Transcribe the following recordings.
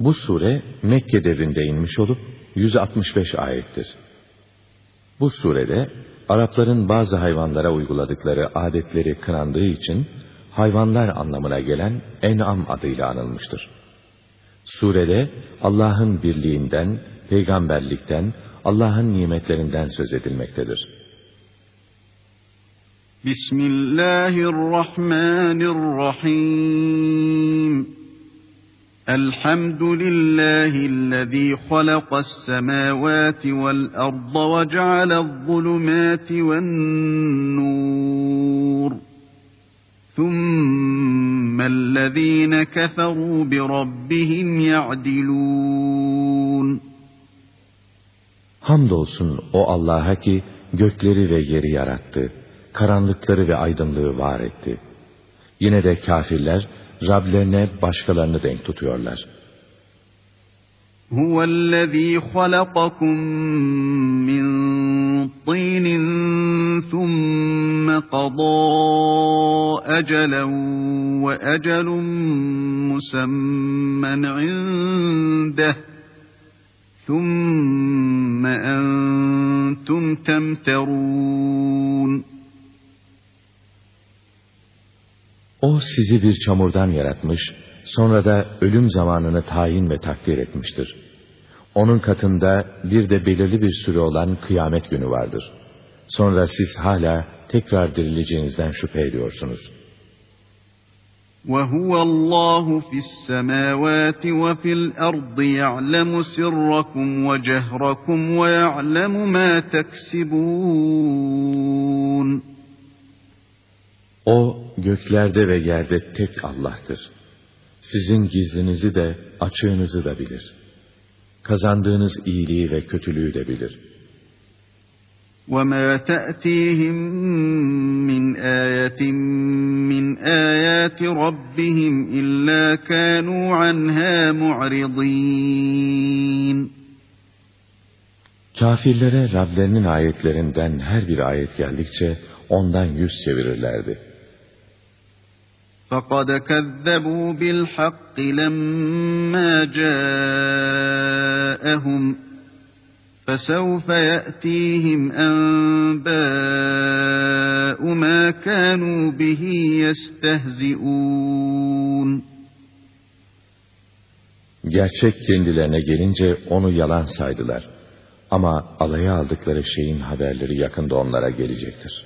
Bu sure Mekke devrinde inmiş olup 165 ayettir. Bu surede Arapların bazı hayvanlara uyguladıkları adetleri kınandığı için hayvanlar anlamına gelen En'am adıyla anılmıştır. Surede Allah'ın birliğinden, peygamberlikten, Allah'ın nimetlerinden söz edilmektedir. Bismillahirrahmanirrahim. Elhamdülillahi'llezî halakas semâvâti vel arda ve ceale'z-zulumâti ven-nur. ثُمَّ الَّذ۪ينَ كَفَرُوا بِرَبِّهِمْ يَعْدِلُونَ Hamdolsun o Allah'a ki gökleri ve yeri yarattı, karanlıkları ve aydınlığı var etti. Yine de kafirler Rablerine başkalarını denk tutuyorlar. هُوَ الَّذ۪ي خَلَقَكُم مِّن طِينٍ ثُمَّ قَضَى أَجَلًا وَأَجَلٌ مُّسَمًّى عِندَهُ ثُمَّ أَنْتُمْ تَمْتَرُونَ O sizi bir çamurdan yaratmış, sonra da ölüm zamanını tayin ve takdir etmiştir. Onun katında bir de belirli bir süre olan kıyamet günü vardır. Sonra siz hala tekrar dirileceğinizden şüphe ediyorsunuz. وَهُوَ اللّٰهُ فِي السَّمَاوَاتِ وَفِي الْأَرْضِ يَعْلَمُ سِرَّكُمْ وَجَهْرَكُمْ وَيَعْلَمُ مَا تَكْسِبُونَ O göklerde ve yerde tek Allah'tır. Sizin gizlinizi de açığınızı da bilir. Kazandığınız iyiliği ve kötülüğü de bilir. وَمَا تَأْتِيهِمْ مِنْ آيَةٍ مِنْ آيَاتِ رَبِّهِمْ إِلَّا كَانُوا عَنْهَا مُعْرِضِينَ Kafirlere Rablerinin ayetlerinden her bir ayet geldikçe ondan yüz çevirirlerdi. فَقَدْ كَذَّبُوا بِالْحَقِّ لَمَّا جَاءَهُمْ فَسَوْفَ يَأْتِيهِمْ أَنْبَاءُ مَا كَانُوا بِهِ يَسْتَهْزِئُونَ Gerçek kendilerine gelince onu yalan saydılar. Ama alaya aldıkları şeyin haberleri yakında onlara gelecektir.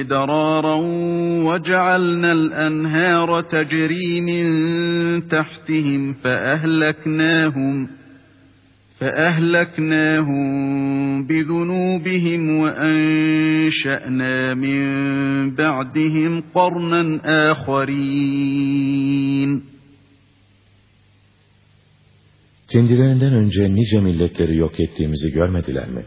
مِدْرَارًا وَجَعَلْنَا الْأَنْهَارَ تَجْرِي مِنْ تَحْتِهِمْ فَأَهْلَكْنَاهُمْ فَأَهْلَكْنَاهُمْ بِذُنُوبِهِمْ وَأَنْشَأْنَا مِنْ بَعْدِهِمْ قَرْنًا آخَرِينَ Kendilerinden önce nice milletleri yok ettiğimizi görmediler mi?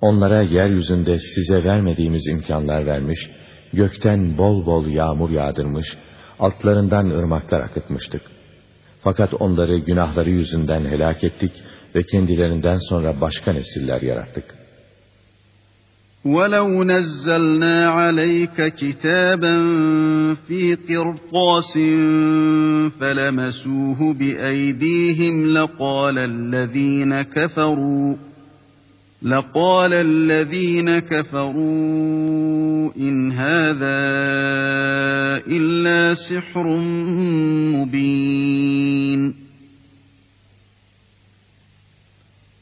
Onlara yeryüzünde size vermediğimiz imkanlar vermiş, gökten bol bol yağmur yağdırmış, altlarından ırmaklar akıtmıştık. Fakat onları günahları yüzünden helak ettik ve kendilerinden sonra başka nesiller yarattık. وَلَوْ نَزَّلْنَا عَلَيْكَ كِتَابًا فِي قِرْطَاسٍ فَلَمَسُوهُ بِأَيْدِيهِمْ لَقَالَ الَّذ۪ينَ كَفَرُوا لَقَالَ الَّذ۪ينَ كَفَرُوا اِنْ هَذَا اِلَّا سِحْرٌ مُب۪ينٌ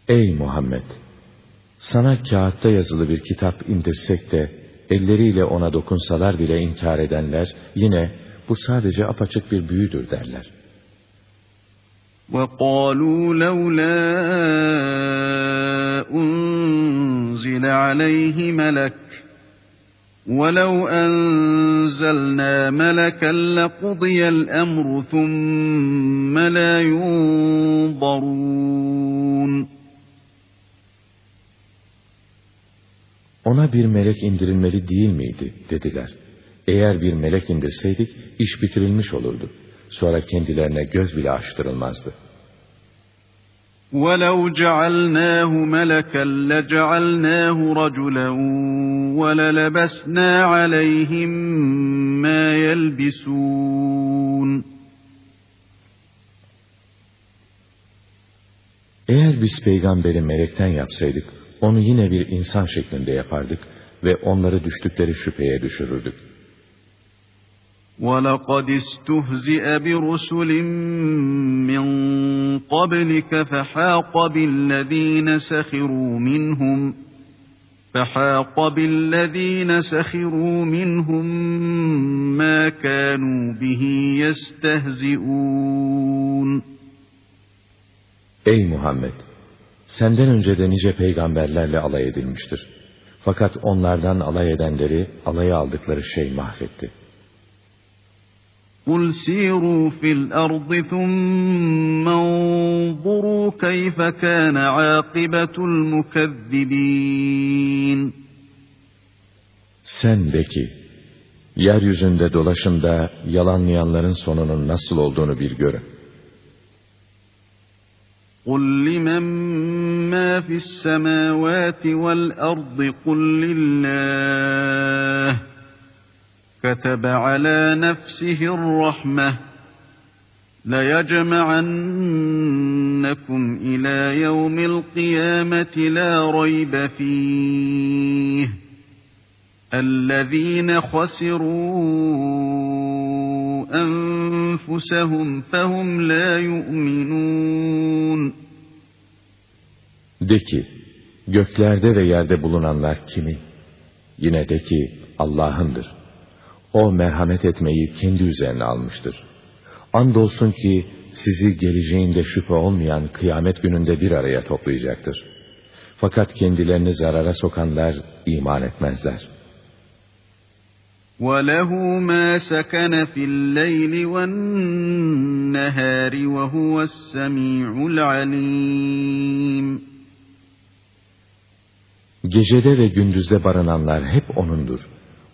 Ey Muhammed! Sana kağıtta yazılı bir kitap indirsek de, elleriyle ona dokunsalar bile inkar edenler, yine bu sadece apaçık bir büyüdür derler. وَقَالُوا لَوْلَا أُنْزِلَ عَلَيْهِ مَلَكٌ وَلَوْ أَنْزَلْنَا مَلَكًا لَقُضِيَ الْأَمْرُ ثُمَّ لَا يُنْظَرُونَ ona bir melek indirilmeli değil miydi dediler. Eğer bir melek indirseydik iş bitirilmiş olurdu. Sonra kendilerine göz bile açtırılmazdı. وَلَوْ جَعَلْنَاهُ مَلَكًا لَجَعَلْنَاهُ رَجُلًا وَلَلَبَسْنَا عَلَيْهِمْ مَا يَلْبِسُونَ Eğer biz peygamberi melekten yapsaydık, onu yine bir insan şeklinde yapardık ve onları düştükleri şüpheye düşürürdük. وَلَقَدْ اسْتُهْزِئَ بِرُسُلٍ مِّن قَبْلِكَ فَحَاقَ بِالَّذ۪ينَ سَخِرُوا مِنْهُمْ فَحَاقَ بِالَّذ۪ينَ سَخِرُوا مِنْهُمْ مَا كَانُوا بِهِ يَسْتَهْزِئُونَ Ey Muhammed! Senden önce de nice peygamberlerle alay edilmiştir. Fakat onlardan alay edenleri alaya aldıkları şey mahvetti. قُلْ سِيرُوا فِي الْأَرْضِ ثُمَّ انظُرُوا كَيْفَ كَانَ عَاقِبَةُ الْمُكَذِّبِينَ Sen de ki, yeryüzünde dolaşın da yalanlayanların sonunun nasıl olduğunu bir görün. قُلْ لِمَنْ مَا فِي السَّمَاوَاتِ وَالْأَرْضِ قُلْ لِلَّهِ كَتَبَ عَلَى نَفْسِهِ الرَّحْمَةِ لَيَجْمَعَنَّكُمْ إِلَى يَوْمِ الْقِيَامَةِ لَا رَيْبَ فِيهِ الَّذ۪ينَ خَسِرُوا أَنفُسَهُمْ فَهُمْ لَا يُؤْمِنُونَ ki, göklerde ve yerde bulunanlar kimi? Yine de ki, Allah'ındır. O merhamet etmeyi kendi üzerine almıştır. Andolsun ki sizi geleceğinde şüphe olmayan kıyamet gününde bir araya toplayacaktır. Fakat kendilerini zarara sokanlar iman etmezler. وَلَهُ مَا سَكَنَ فِي اللَّيْلِ وَالنَّهَارِ وَهُوَ السَّمِيعُ الْعَلِيمُ Gecede ve gündüzde barınanlar hep O'nundur.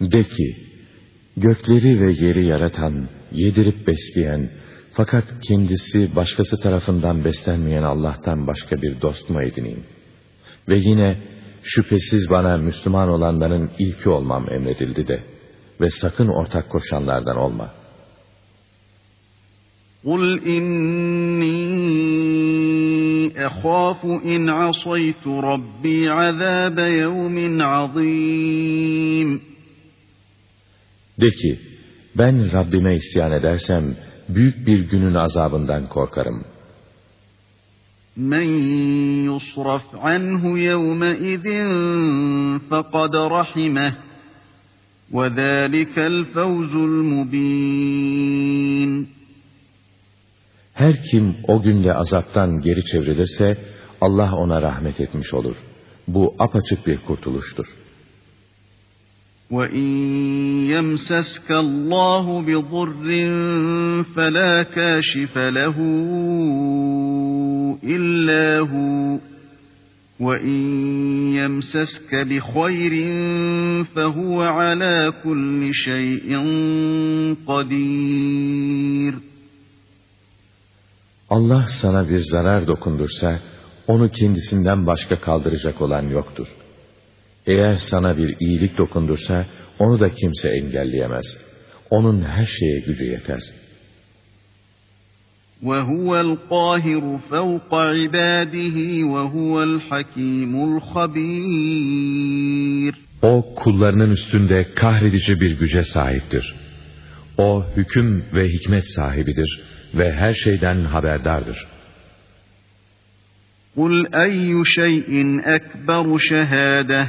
De ki, gökleri ve yeri yaratan, yedirip besleyen, fakat kendisi başkası tarafından beslenmeyen Allah'tan başka bir dost mu edineyim? Ve yine, şüphesiz bana Müslüman olanların ilki olmam emredildi de, ve sakın ortak koşanlardan olma. قُلْ إِنِّي أَخَافُ إِنْ عَصَيْتُ رَبِّي عَذَابَ يَوْمٍ عَظِيمٍ De ki, ben Rabbime isyan edersem, büyük bir günün azabından korkarım. مَنْ يُصْرَفْ عَنْهُ يَوْمَئِذٍ فَقَدْ رَحِمَهُ وَذَٰلِكَ الْفَوْزُ الْمُبِينَ Her kim o günde azaptan geri çevrilirse, Allah ona rahmet etmiş olur. Bu apaçık bir kurtuluştur. وَاِنْ يَمْسَسْكَ اللّٰهُ بِضُرٍّ فَلَا كَاشِفَ لَهُ إِلَّا هُوَ وَاِنْ يَمْسَسْكَ بِخَيْرٍ فَهُوَ عَلَى كُلِّ شَيْءٍ قَدِيرٌ Allah sana bir zarar dokundursa, onu kendisinden başka kaldıracak olan yoktur. Eğer sana bir iyilik dokundursa, onu da kimse engelleyemez. Onun her şeye gücü yeter. وَهُوَ الْقَاهِرُ فَوْقَ عِبَادِهِ وَهُوَ الْحَكِيمُ الْخَبِيرُ O kullarının üstünde kahredici bir güce sahiptir. O hüküm ve hikmet sahibidir ve her şeyden haberdardır. قُلْ أَيُّ شَيْءٍ أَكْبَرُ شَهَادَةً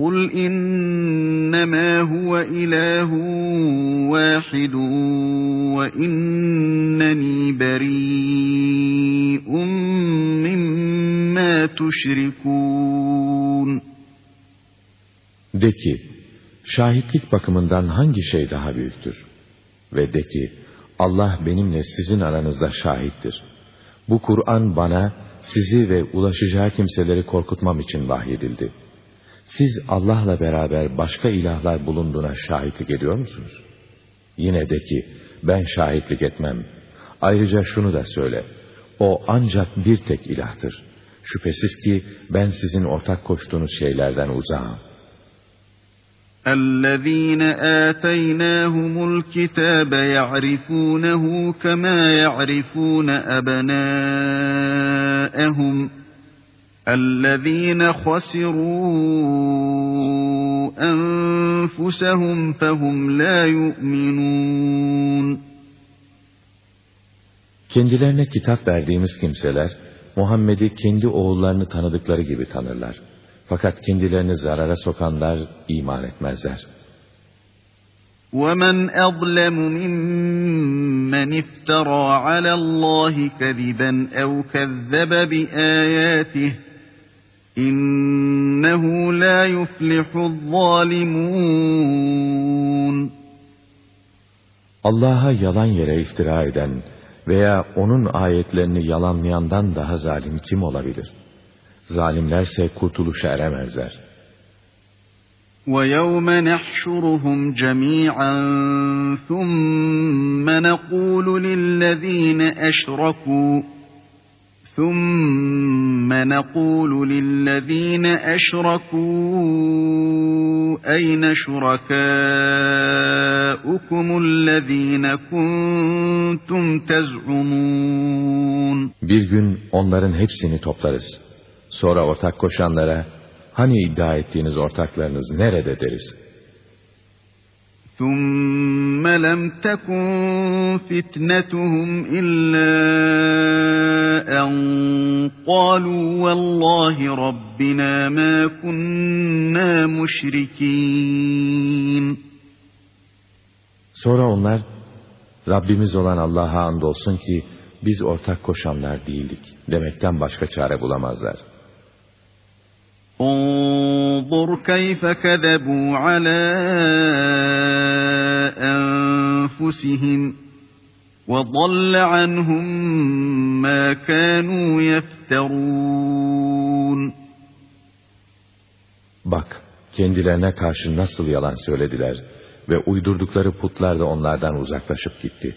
قل إنما هو إله واحد وإنني بريء مما تشركون De ki, şahitlik bakımından hangi şey daha büyüktür? Ve de ki, Allah benimle sizin aranızda şahittir. Bu Kur'an bana, sizi ve ulaşacağı kimseleri korkutmam için vahyedildi. Siz Allah'la beraber başka ilahlar bulunduğuna şahitlik ediyor musunuz? Yine de ki, ben şahitlik etmem. Ayrıca şunu da söyle, o ancak bir tek ilahtır. Şüphesiz ki ben sizin ortak koştuğunuz şeylerden uzağım. الذين آتيناهم الكتاب يعرفونه كما يعرفون أبناءهم الذين خسروا أنفسهم فهم لا يؤمنون Kendilerine kitap verdiğimiz kimseler, Muhammed'i kendi oğullarını tanıdıkları gibi tanırlar. Fakat kendilerini zarara sokanlar iman etmezler. وَمَنْ أَظْلَمُ مِمَّنِ افْتَرَى عَلَى اللّٰهِ كَذِبًا اَوْ كَذَّبَ بِآيَاتِهِ اِنَّهُ لَا يُفْلِحُ الظَّالِمُونَ Allah'a yalan yere iftira eden veya onun ayetlerini yalanlayandan daha zalim kim olabilir? Zalimlerse kurtuluşa eremezler. وَيَوْمَ نَحْشُرُهُمْ جَمِيعًا ثُمَّ نَقُولُ لِلَّذِينَ أَشْرَكُوا ثُمَّ نَقُولُ لِلَّذِينَ أَشْرَكُوا أَيْنَ شُرَكَاؤُكُمُ الَّذِينَ كُنتُمْ تَزْعُمُونَ Bir gün onların hepsini toplarız. Sonra ortak koşanlara, hani iddia ettiğiniz ortaklarınız nerede deriz. ثُمَّ لَمْ تَكُنْ فِتْنَتُهُمْ إِلَّا أَنْ قَالُوا وَاللّٰهِ رَبِّنَا مَا كُنَّا مُشْرِكِينَ Sonra onlar, Rabbimiz olan Allah'a andolsun ki, biz ortak koşanlar değildik demekten başka çare bulamazlar. انظر كيف كذبوا على أنفسهم وضل عنهم ما كانوا يفترون Bak, kendilerine karşı nasıl yalan söylediler ve uydurdukları putlar da onlardan uzaklaşıp gitti.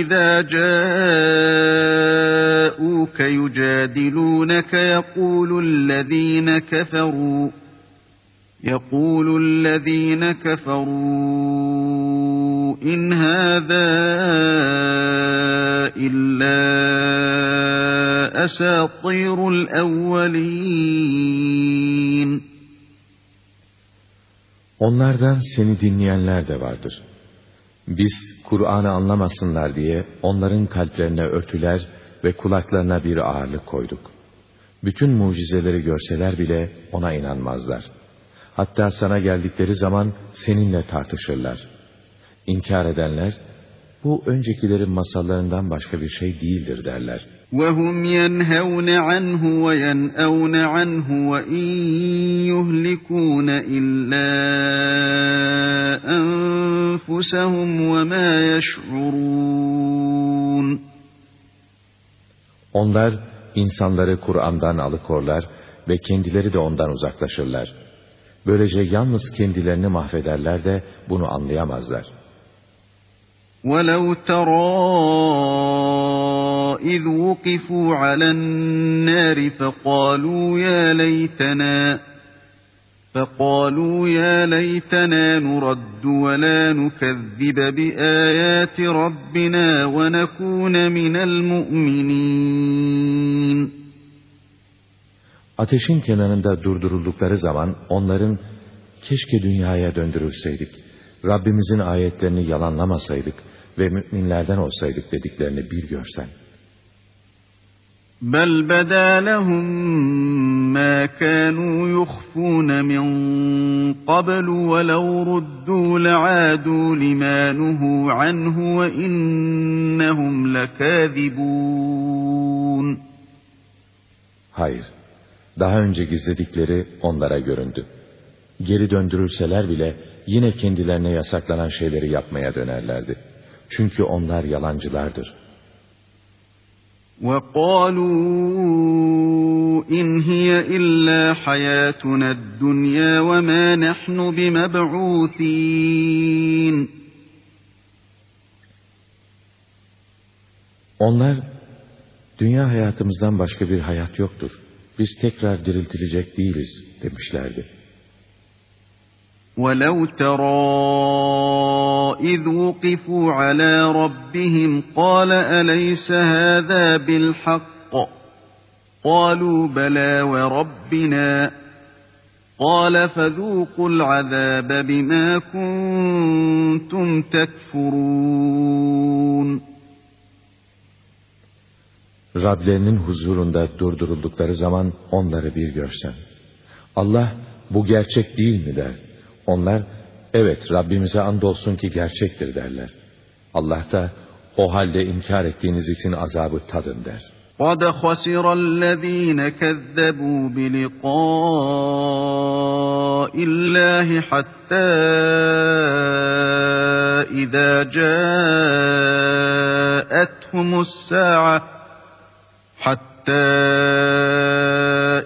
إذا جاءوك يجادلونك يقول الذين كفروا يقول الذين كفروا إن هذا إلا أساطير الأولين Onlardan seni dinleyenler de vardır. Biz Kur'an'ı anlamasınlar diye onların kalplerine örtüler ve kulaklarına bir ağırlık koyduk. Bütün mucizeleri görseler bile ona inanmazlar. Hatta sana geldikleri zaman seninle tartışırlar. İnkar edenler, bu öncekilerin masallarından başka bir şey değildir derler. وَهُمْ يَنْهَوْنَ عَنْهُ وَيَنْأَوْنَ عَنْهُ وَإِنْ يُهْلِكُونَ إِلَّا أنفسهم وما يشعرون Onlar insanları Kur'an'dan alıkorlar ve kendileri de ondan uzaklaşırlar. Böylece yalnız kendilerini mahvederler de bunu anlayamazlar. وَلَوْ تَرَى إِذْ وُقِفُوا عَلَى النَّارِ فَقَالُوا يَا لَيْتَنَا فَقَالُوا يَا لَيْتَنَا نُرَدُّ وَلَا نُكَذِّبَ بِآيَاتِ رَبِّنَا وَنَكُونَ مِنَ الْمُؤْمِنِينَ Ateşin kenarında durduruldukları zaman onların keşke dünyaya döndürülseydik, Rabbimizin ayetlerini yalanlamasaydık ve müminlerden olsaydık dediklerini bir görsen. بَلْ بَدَا لَهُم مَّا كَانُوا يُخْفُونَ مِن قَبْلُ وَلَوْ رُدُّوا لَعَادُوا لِمَا نُهُوا عَنْهُ وَإِنَّهُمْ لَكَاذِبُونَ Hayır, daha önce gizledikleri onlara göründü. Geri döndürülseler bile yine kendilerine yasaklanan şeyleri yapmaya dönerlerdi. Çünkü onlar yalancılardır. وَقَالُوا إِنْ هِيَ إِلَّا حَيَاتُنَا الدُّنْيَا وَمَا نَحْنُ بِمَبْعُوثِينَ Onlar, dünya hayatımızdan başka bir hayat yoktur biz tekrar diriltilecek değiliz demişlerdi. وَلَوْ تَرَى إِذْ وُقِفُوا عَلَى رَبِّهِمْ قَالَ أَلَيْسَ هَذَا بِالْحَقِّ قَالُوا بَلَى وَرَبِّنَا قَالَ فَذُوقُوا الْعَذَابَ بِمَا كُنْتُمْ تَكْفُرُونَ Rablerinin huzurunda durduruldukları zaman onları bir görsen. Allah bu gerçek değil mi der. Onlar evet Rabbimize andolsun ki gerçektir derler. Allah da o halde inkar ettiğiniz için azabı tadın der. قَدْ خَسِرَ الَّذ۪ينَ كَذَّبُوا بِلِقَاءِ اللّٰهِ حَتَّى اِذَا جَاءَتْهُمُ السَّاعَةِ حتى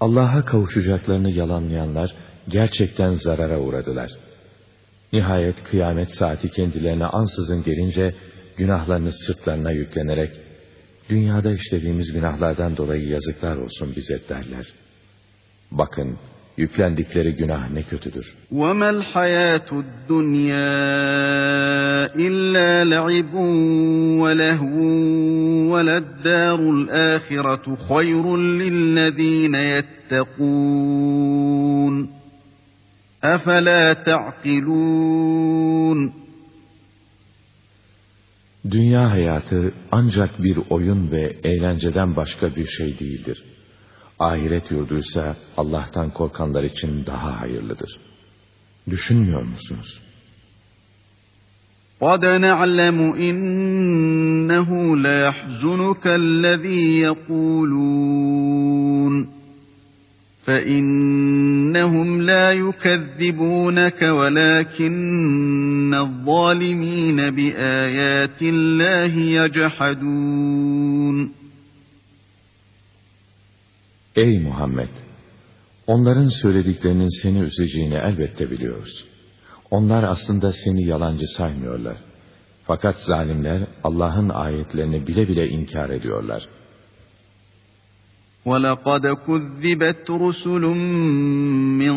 Allah'a kavuşacaklarını yalanlayanlar gerçekten zarara uğradılar. Nihayet kıyamet saati kendilerine ansızın gelince günahlarını sırtlarına yüklenerek dünyada işlediğimiz günahlardan dolayı yazıklar olsun bize derler. Bakın yüklendikleri günah ne kötüdür. وَمَا الْحَيَاةُ الدُّنْيَا إِلَّا لَعِبٌ وَلَهْوٌ وَلَلدَّارُ الْآخِرَةُ خَيْرٌ لِلَّذ۪ينَ يَتَّقُونَ أَفَلَا تَعْقِلُونَ Dünya hayatı ancak bir oyun ve eğlenceden başka bir şey değildir. Ahiret yurduysa Allah'tan korkanlar için daha hayırlıdır. Düşünmüyor musunuz? قَدْ نَعْلَمُ إِنَّهُ لَيَحْزُنُكَ الَّذ۪ي يَقُولُونَ فَإِنَّهُمْ لَا يُكَذِّبُونَكَ وَلَكِنَّ الظَّالِمِينَ بِآيَاتِ اللّٰهِ يَجْحَدُونَ Ey Muhammed! Onların söylediklerinin seni üzeceğini elbette biliyoruz. Onlar aslında seni yalancı saymıyorlar. Fakat zalimler Allah'ın ayetlerini bile bile inkar ediyorlar. وَلَقَدْ كُذِّبَتْ رُسُلٌ مِّن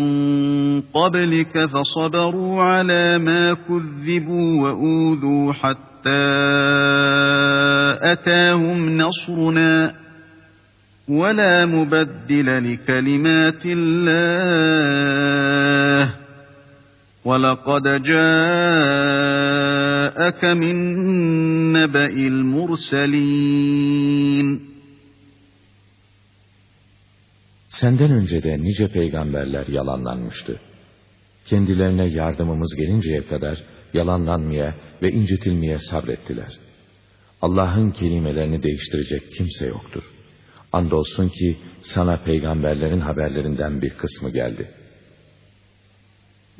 قَبْلِكَ فَصَبَرُوا عَلَى مَا كُذِّبُوا وَأُوذُوا حَتَّى أَتَاهُمْ نَصْرُنَا وَلَا مُبَدِّلَ لِكَلِمَاتِ اللّٰهِ وَلَقَدْ جَاءَهُمْ جاءك من نبأ المرسلين Senden önce de nice peygamberler yalanlanmıştı. Kendilerine yardımımız gelinceye kadar yalanlanmaya ve incitilmeye sabrettiler. Allah'ın kelimelerini değiştirecek kimse yoktur. Andolsun ki sana peygamberlerin haberlerinden bir kısmı geldi.''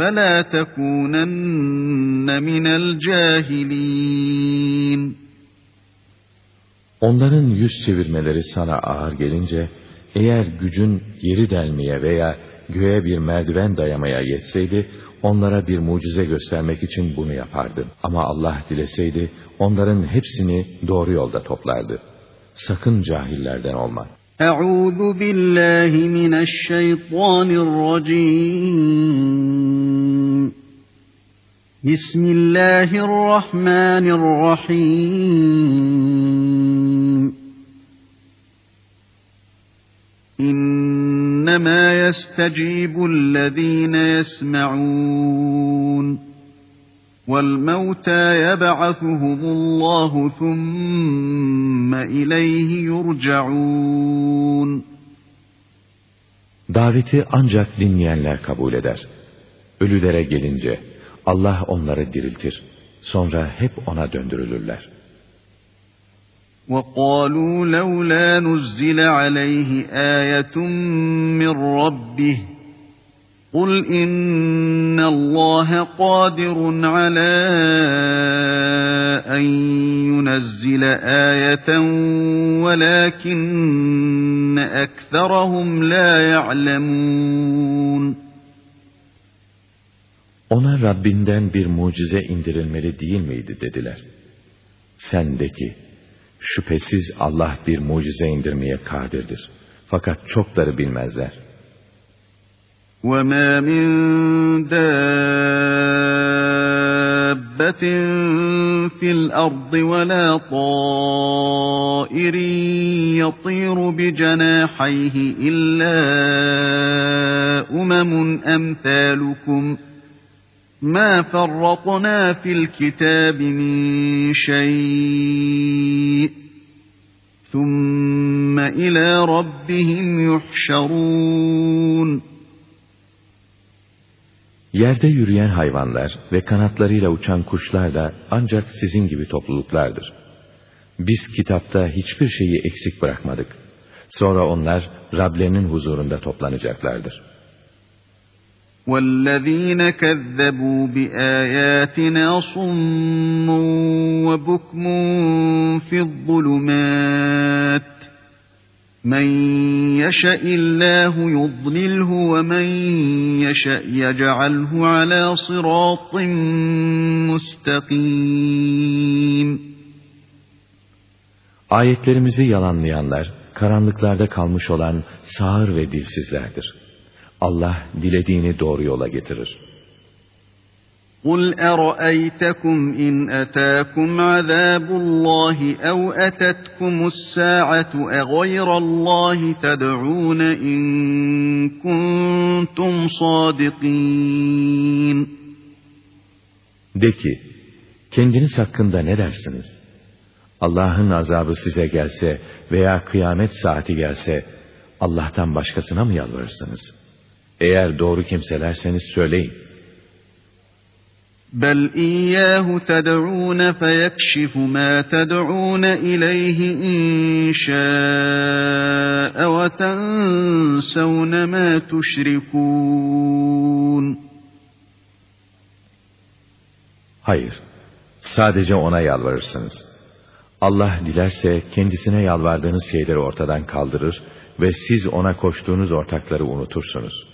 فَلَا تَكُونَنَّ مِنَ الْجَاهِلِينَ Onların yüz çevirmeleri sana ağır gelince, eğer gücün geri delmeye veya göğe bir merdiven dayamaya yetseydi, onlara bir mucize göstermek için bunu yapardı. Ama Allah dileseydi, onların hepsini doğru yolda toplardı. Sakın cahillerden olma. Euzu billahi mineşşeytanirracim. بسم الله الرحمن الرحيم إنما يستجيب الذين يسمعون والموتى يبعثهم الله ثم إليه يرجعون Daveti ancak dinleyenler kabul eder. Ölülere gelince Allah onları diriltir. Sonra hep ona döndürülürler. وَقَالُوا لَوْلَا نُزِّلَ عَلَيْهِ آيَةٌ مِّن رَّبِّهِ قُلْ إِنَّ اللَّهَ قَادِرٌ عَلَىٰ أَن يُنَزِّلَ آيَةً وَلَٰكِنَّ أَكْثَرَهُمْ لَا يَعْلَمُونَ ona Rabbinden bir mucize indirilmeli değil miydi dediler. Sen de ki, şüphesiz Allah bir mucize indirmeye kadirdir. Fakat çokları bilmezler. وَمَا مِنْ دَابَّةٍ فِي الْأَرْضِ وَلَا طَائِرٍ يَطِيرُ بِجَنَاحَيْهِ إِلَّا أُمَمٌ أَمْثَالُكُمْ ۖ مَا فَرَّطْنَا فِي الْكِتَابِ مِنْ شَيْءٍ ثُمَّ إِلَى رَبِّهِمْ يُحْشَرُونَ Yerde yürüyen hayvanlar ve kanatlarıyla uçan kuşlar da ancak sizin gibi topluluklardır. Biz kitapta hiçbir şeyi eksik bırakmadık. Sonra onlar Rablerinin huzurunda toplanacaklardır.'' وَالَّذ۪ينَ كَذَّبُوا بِآيَاتِنَا صُمٌّ وَبُكْمٌ فِي الظُّلُمَاتِ مَنْ يَشَإِ اللّٰهُ يُضْلِلْهُ وَمَنْ يَشَأْ يَجْعَلْهُ عَلَى صِرَاطٍ مُسْتَقِيمٍ Ayetlerimizi yalanlayanlar, karanlıklarda kalmış olan sağır ve dilsizlerdir. Allah dilediğini doğru yola getirir. قُلْ أَرَأَيْتَكُمْ إِنْ أَتَاكُمْ عَذَابُ اللّٰهِ أَوْ أَتَتْكُمُ السَّاعَةُ أَغَيْرَ اللّٰهِ تَدْعُونَ إِنْ كُنْتُمْ صَادِقِينَ De ki, kendiniz hakkında ne dersiniz? Allah'ın azabı size gelse veya kıyamet saati gelse, Allah'tan başkasına mı yalvarırsınız?' Eğer doğru kimselerseniz söyleyin. بل إياه تدعون فيكشف ما تدعون إليه إن شاء وتنسون ما تشركون Hayır, sadece ona yalvarırsınız. Allah dilerse kendisine yalvardığınız şeyleri ortadan kaldırır ve siz ona koştuğunuz ortakları unutursunuz.''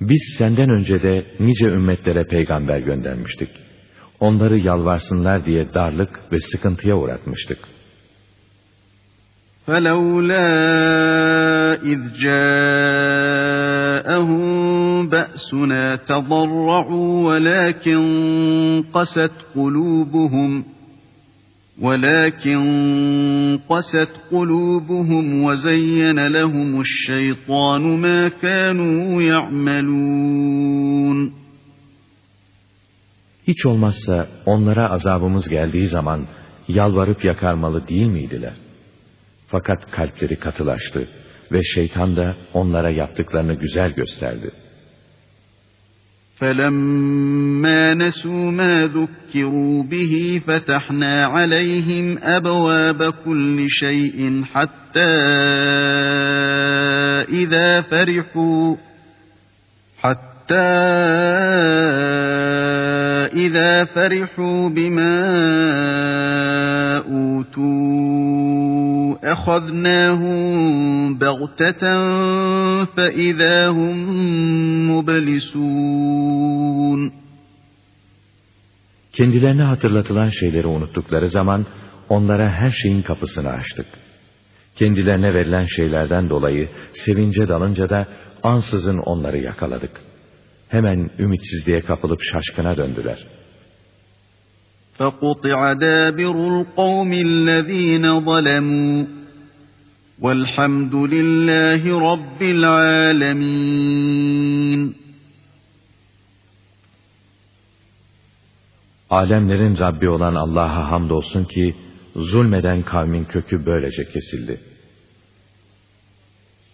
Biz senden önce de nice ümmetlere peygamber göndermiştik. Onları yalvarsınlar diye darlık ve sıkıntıya uğratmıştık. فَلَوْلَا اِذْ جَاءَهُمْ بَأْسُنَا تَضَرَّعُوا وَلَكِنْ قَسَتْ قُلُوبُهُمْ ولكن قست قلوبهم وزين لهم الشيطان ما كانوا يعملون Hiç olmazsa onlara azabımız geldiği zaman yalvarıp yakarmalı değil miydiler? Fakat kalpleri katılaştı ve şeytan da onlara yaptıklarını güzel gösterdi. فَلَمَّا نَسُوا مَا ذُكِّرُوا بِهِ فَتَحْنَا عَلَيْهِمْ أَبْوَابَ كُلِّ شَيْءٍ حَتَّى إِذَا فَرِحُوا حَتَّى إِذَا فَرِحُوا بِمَا أُوتُوا أَخَذْنَاهُمْ بَغْتَةً فَإِذَا هُمْ مُبْلِسُونَ Kendilerine hatırlatılan şeyleri unuttukları zaman onlara her şeyin kapısını açtık. Kendilerine verilen şeylerden dolayı sevince dalınca da ansızın onları yakaladık. Hemen ümitsizliğe kapılıp şaşkına döndüler. فَقُطِعَ دَابِرُ الْقَوْمِ الَّذ۪ينَ ظَلَمُوا وَالْحَمْدُ لِلّٰهِ رَبِّ الْعَالَمِينَ Alemlerin Rabbi olan Allah'a hamdolsun ki zulmeden kavmin kökü böylece kesildi.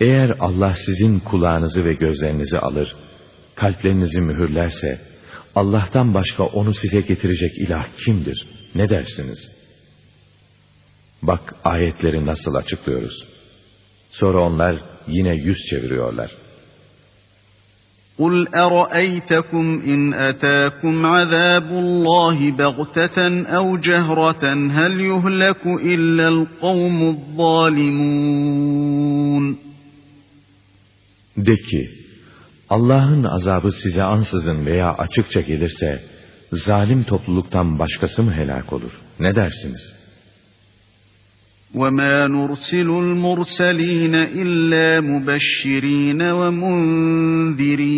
eğer Allah sizin kulağınızı ve gözlerinizi alır, kalplerinizi mühürlerse, Allah'tan başka onu size getirecek ilah kimdir? Ne dersiniz? Bak ayetleri nasıl açıklıyoruz. Sonra onlar yine yüz çeviriyorlar. قُلْ أَرَأَيْتَكُمْ إِنْ أَتَاكُمْ عَذَابُ اللَّهِ بَغْتَةً أَوْ جَهْرَةً هَلْ يُهْلَكُ إِلَّا الْقَوْمُ الظَّالِمُونَ De ki, Allah'ın azabı size ansızın veya açıkça gelirse, zalim topluluktan başkası mı helak olur? Ne dersiniz? وَمَا نُرْسِلُ الْمُرْسَلِينَ إِلَّا مُبَشِّرِينَ وَمُنذِرِينَ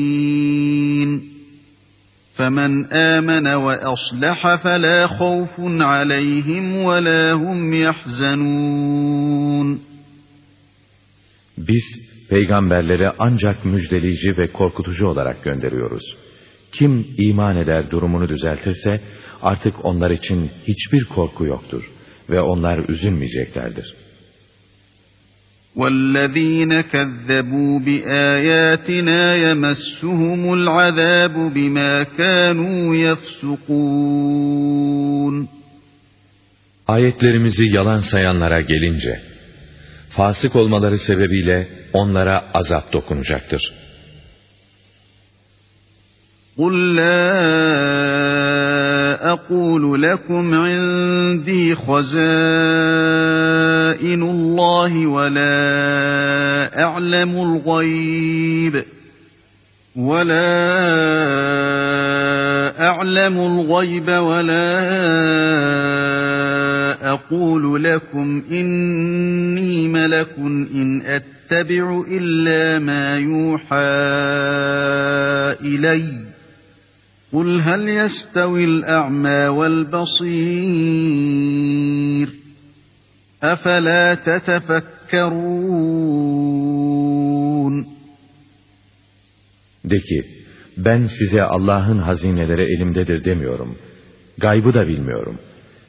فَمَنْ آمَنَ وَأَصْلَحَ فَلَا خَوْفٌ عَلَيْهِمْ وَلَا هُمْ يَحْزَنُونَ Biz peygamberleri ancak müjdeleyici ve korkutucu olarak gönderiyoruz. Kim iman eder durumunu düzeltirse artık onlar için hiçbir korku yoktur ve onlar üzülmeyeceklerdir. وَالَّذ۪ينَ كَذَّبُوا بِآيَاتِنَا يَمَسُّهُمُ الْعَذَابُ بِمَا كَانُوا يَفْسُقُونَ Ayetlerimizi yalan sayanlara gelince, fasık olmaları sebebiyle onlara azap dokunacaktır. قُلْ لَا أَقُولُ لَكُمْ عِنْدِي خَزَائِنُ اللَّهِ وَلَا أَعْلَمُ الْغَيْبَ وَلَا أَعْلَمُ الْغَيْبَ وَلَا أَقُولُ لَكُمْ إِنِّي مَلَكٌ إِنْ أَتَّبِعُ إِلَّا مَا يُوحَى إِلَيَّ قُلْ هَلْ يَسْتَوِي الْأَعْمَى وَالْبَصِيرُ أَفَلَا تَتَفَكَّرُونَ De ki, ben size Allah'ın hazineleri elimdedir demiyorum. Gaybı da bilmiyorum.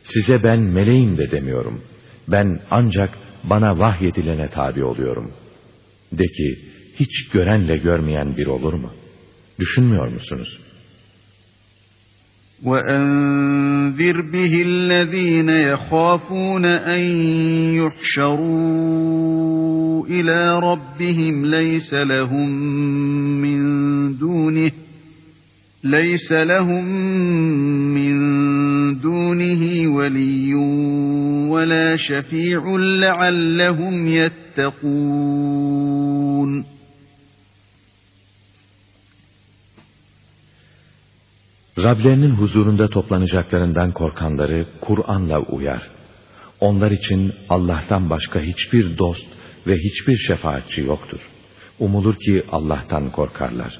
Size ben meleğim de demiyorum. Ben ancak bana vahyedilene tabi oluyorum. De ki, hiç görenle görmeyen bir olur mu? Düşünmüyor musunuz? وَأَنذِرْ بِهِ الَّذ۪ينَ يَخَافُونَ أَنْ يُحْشَرُوا إِلَى رَبِّهِمْ لَيْسَ لَهُمْ مِنْ دُونِهِ لَيْسَ لَهُمْ مِنْ دُونِهِ وَلِيٌّ وَلَا شَفِيعٌ لَعَلَّهُمْ يَتَّقُونَ Rablerinin huzurunda toplanacaklarından korkanları Kur'an'la uyar. Onlar için Allah'tan başka hiçbir dost ve hiçbir şefaatçi yoktur. Umulur ki Allah'tan korkarlar.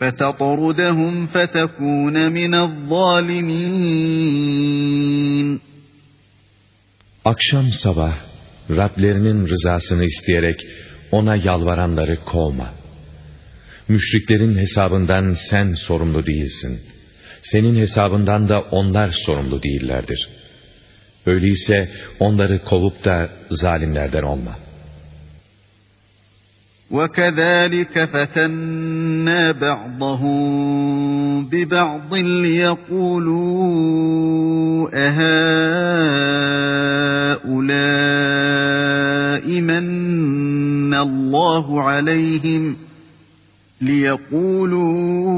فَتَطْرُدَهُمْ فَتَكُونَ مِنَ الظَّالِمِينَ Akşam sabah Rablerinin rızasını isteyerek ona yalvaranları kovma. Müşriklerin hesabından sen sorumlu değilsin. Senin hesabından da onlar sorumlu değillerdir. Öyleyse onları kovup da zalimlerden olma. وَكَذَٰلِكَ فَتَنَّا بَعْضَهُمْ بِبَعْضٍ لِيَقُولُوا أَهَٰؤُلَاءِ مَنَّ اللَّهُ عَلَيْهِمْ ۚ ليقولوا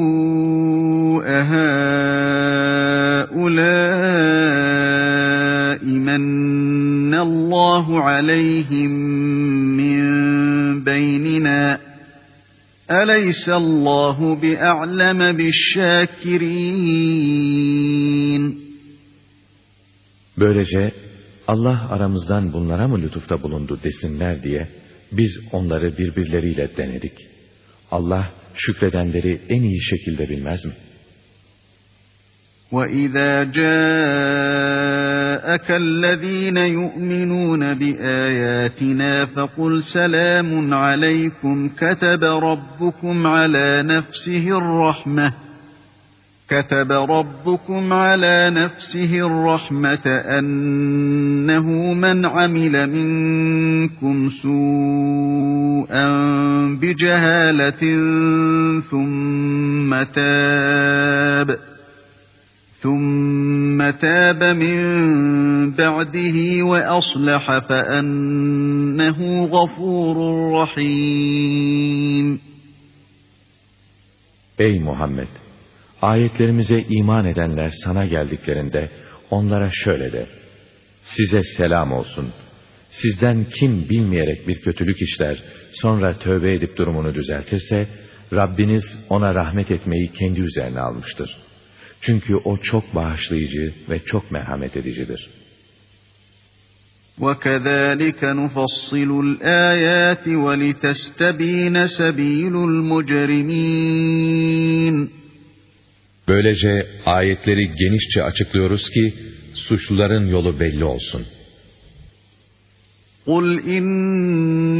أهؤلاء من الله عليهم بيننا أليس الله بأعلم بالشاكرين Böylece Allah aramızdan bunlara mı lütufta bulundu desinler diye biz onları birbirleriyle denedik. Allah şükredenleri en iyi şekilde bilmez mi? وَإِذَا جَاءَكَ الَّذ۪ينَ يُؤْمِنُونَ بِآيَاتِنَا فَقُلْ سَلَامٌ عَلَيْكُمْ كَتَبَ رَبُّكُمْ عَلَى نَفْسِهِ الرَّحْمَةِ كتب ربكم على نفسه الرحمة أنه من عمل منكم سوءا بجهالة ثم تاب ثم تاب من بعده وأصلح فأنه غفور رحيم Ey Muhammed! Ayetlerimize iman edenler sana geldiklerinde onlara şöyle de. Size selam olsun. Sizden kim bilmeyerek bir kötülük işler, sonra tövbe edip durumunu düzeltirse, Rabbiniz ona rahmet etmeyi kendi üzerine almıştır. Çünkü o çok bağışlayıcı ve çok merhamet edicidir. وَكَذَٰلِكَ نُفَصِّلُ الْآيَاتِ وَلِتَسْتَب۪ينَ سَب۪يلُ الْمُجْرِم۪ينَ Böylece ayetleri genişçe açıklıyoruz ki suçluların yolu belli olsun. قُلْ إِنِّي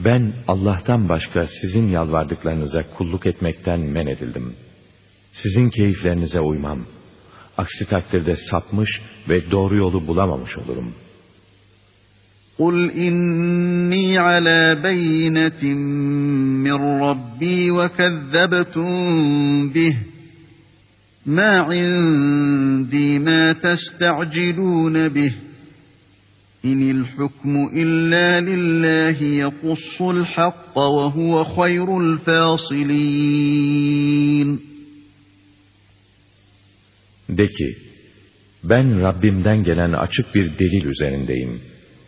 ben Allah'tan başka sizin yalvardıklarınıza kulluk etmekten men edildim. Sizin keyiflerinize uymam. Aksi takdirde sapmış ve doğru yolu bulamamış olurum. قُلْ إِنِّي عَلَى بَيِّنَةٍ مِّن رَّبِّي وَكَذَّبْتُم بِهِ مَا عِندِي مَا تَسْتَعْجِلُونَ بِهِ İnil hukmu illa lillahi yakussul hakka ve huve hayrul fasilin. De ki, ben Rabbimden gelen açık bir delil üzerindeyim.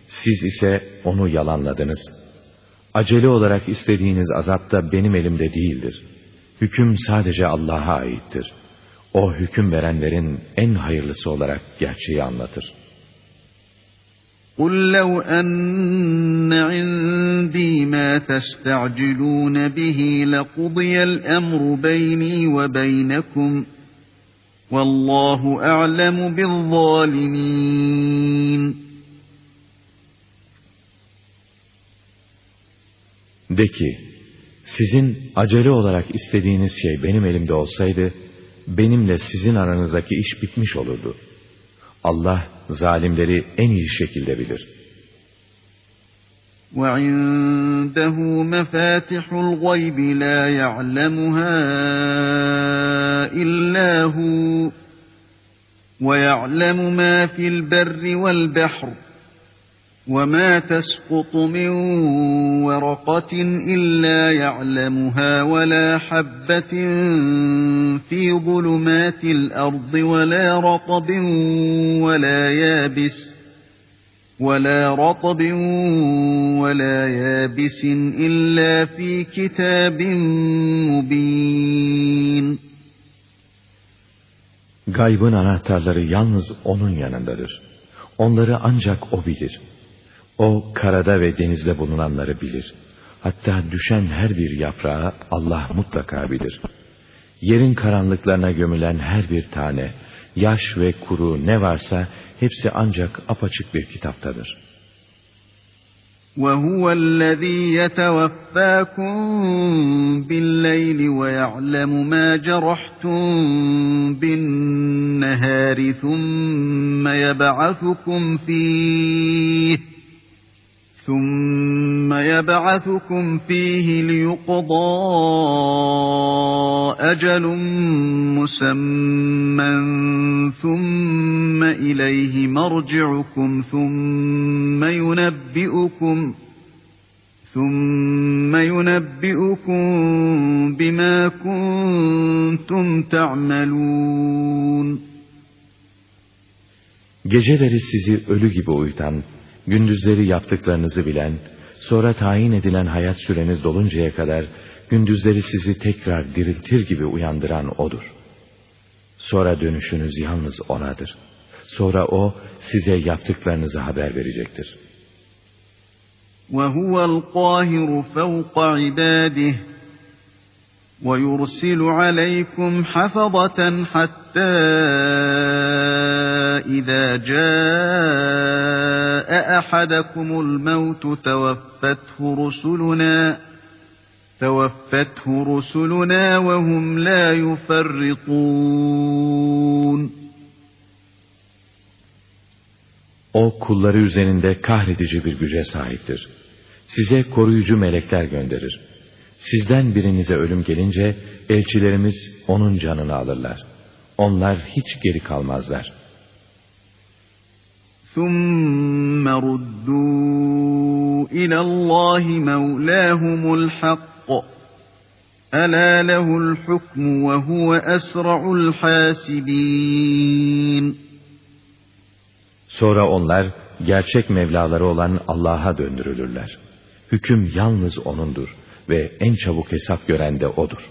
Siz ise onu yalanladınız. Acele olarak istediğiniz azap da benim elimde değildir. Hüküm sadece Allah'a aittir. O hüküm verenlerin en hayırlısı olarak gerçeği anlatır. قُلْ لَوْ أَنَّ عِنْدِي مَا تَسْتَعْجِلُونَ بِهِ لَقُضِيَ الْأَمْرُ بَيْنِي وَبَيْنَكُمْ وَاللّٰهُ أَعْلَمُ بِالظَّالِمِينَ De ki, sizin acele olarak istediğiniz şey benim elimde olsaydı, benimle sizin aranızdaki iş bitmiş olurdu. Allah zalimleri en iyi şekilde bilir. وَعِندَهُ مَفَاتِحُ الْغَيْبِ لَا يَعْلَمُهَا إِلَّا هُوَ وَيَعْلَمُ مَا فِي الْبَرِّ وَالْبَحْرِ وَمَا تَسْقُطُ مِنْ وَرَقَةٍ إِلَّا يَعْلَمُهَا وَلَا حَبَّةٍ فِي ظُلُمَاتِ الْأَرْضِ وَلَا رَطْبٍ وَلَا يَابِسٍ وَلَا رَطْبٍ وَلَا يَابِسٍ إِلَّا فِي كِتَابٍ مُبِينٍ Gaybın anahtarları yalnız O'nun yanındadır. Onları ancak O bilir. O karada ve denizde bulunanları bilir. Hatta düşen her bir yaprağı Allah mutlaka bilir. Yerin karanlıklarına gömülen her bir tane, yaş ve kuru ne varsa hepsi ancak apaçık bir kitaptadır. وَهُوَ الَّذ۪ي يَتَوَفَّاكُمْ بِاللَّيْلِ وَيَعْلَمُ مَا جَرَحْتُمْ بِالنَّهَارِ ثُمَّ يَبْعَثُكُمْ فِيهِ ثُمَّ يَبْعَثُكُمْ فِيهِ لِيُقْضَى أَجَلٌ مُّسَمًّى ثُمَّ إِلَيْهِ مَرْجِعُكُمْ ثُمَّ يُنَبِّئُكُمْ ثُمَّ يُنَبِّئُكُم بِمَا كُنتُمْ تَعْمَلُونَ Geceleri sizi ölü gibi uyutan, gündüzleri yaptıklarınızı bilen, sonra tayin edilen hayat süreniz doluncaya kadar gündüzleri sizi tekrar diriltir gibi uyandıran O'dur. Sonra dönüşünüz yalnız O'nadır. Sonra O size yaptıklarınızı haber verecektir. وَهُوَ الْقَاهِرُ فَوْقَ عِبَادِهِ وَيُرْسِلُ عَلَيْكُمْ حَفَظَةً حَتَّى إِذَا جَاءَ أَحَدَكُمُ الْمَوْتُ تَوَفَّتْهُ رُسُلُنَا تَوَفَّتْهُ رُسُلُنَا وَهُمْ لَا يُفَرِّطُونَ O kulları üzerinde kahredici bir güce sahiptir. Size koruyucu melekler gönderir. Sizden birinize ölüm gelince elçilerimiz onun canını alırlar. Onlar hiç geri kalmazlar. ثُمَّ رُدُّوا إِلَى اللّٰهِ مَوْلَاهُمُ الْحَقِّ أَلَا لَهُ الْحُكْمُ وَهُوَ أَسْرَعُ الْحَاسِبِينَ Sonra onlar gerçek Mevlaları olan Allah'a döndürülürler. Hüküm yalnız O'nundur ve en çabuk hesap gören de O'dur.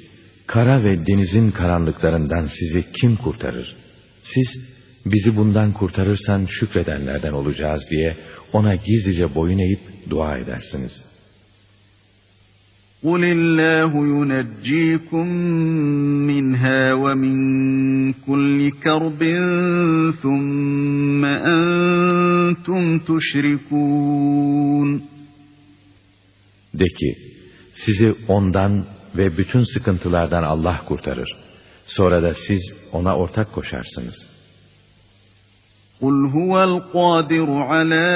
kara ve denizin karanlıklarından sizi kim kurtarır? Siz, bizi bundan kurtarırsan şükredenlerden olacağız diye ona gizlice boyun eğip dua edersiniz. قُلِ اللّٰهُ يُنَجِّيكُم مِّنْهَا وَمِن كُلِّ كَرْبٍ ثُمَّ أَنتُمْ كنتم تشركون De ki, sizi ondan ve bütün sıkıntılardan Allah kurtarır. Sonra da siz ona ortak koşarsınız. قُلْ هُوَ الْقَادِرُ عَلَى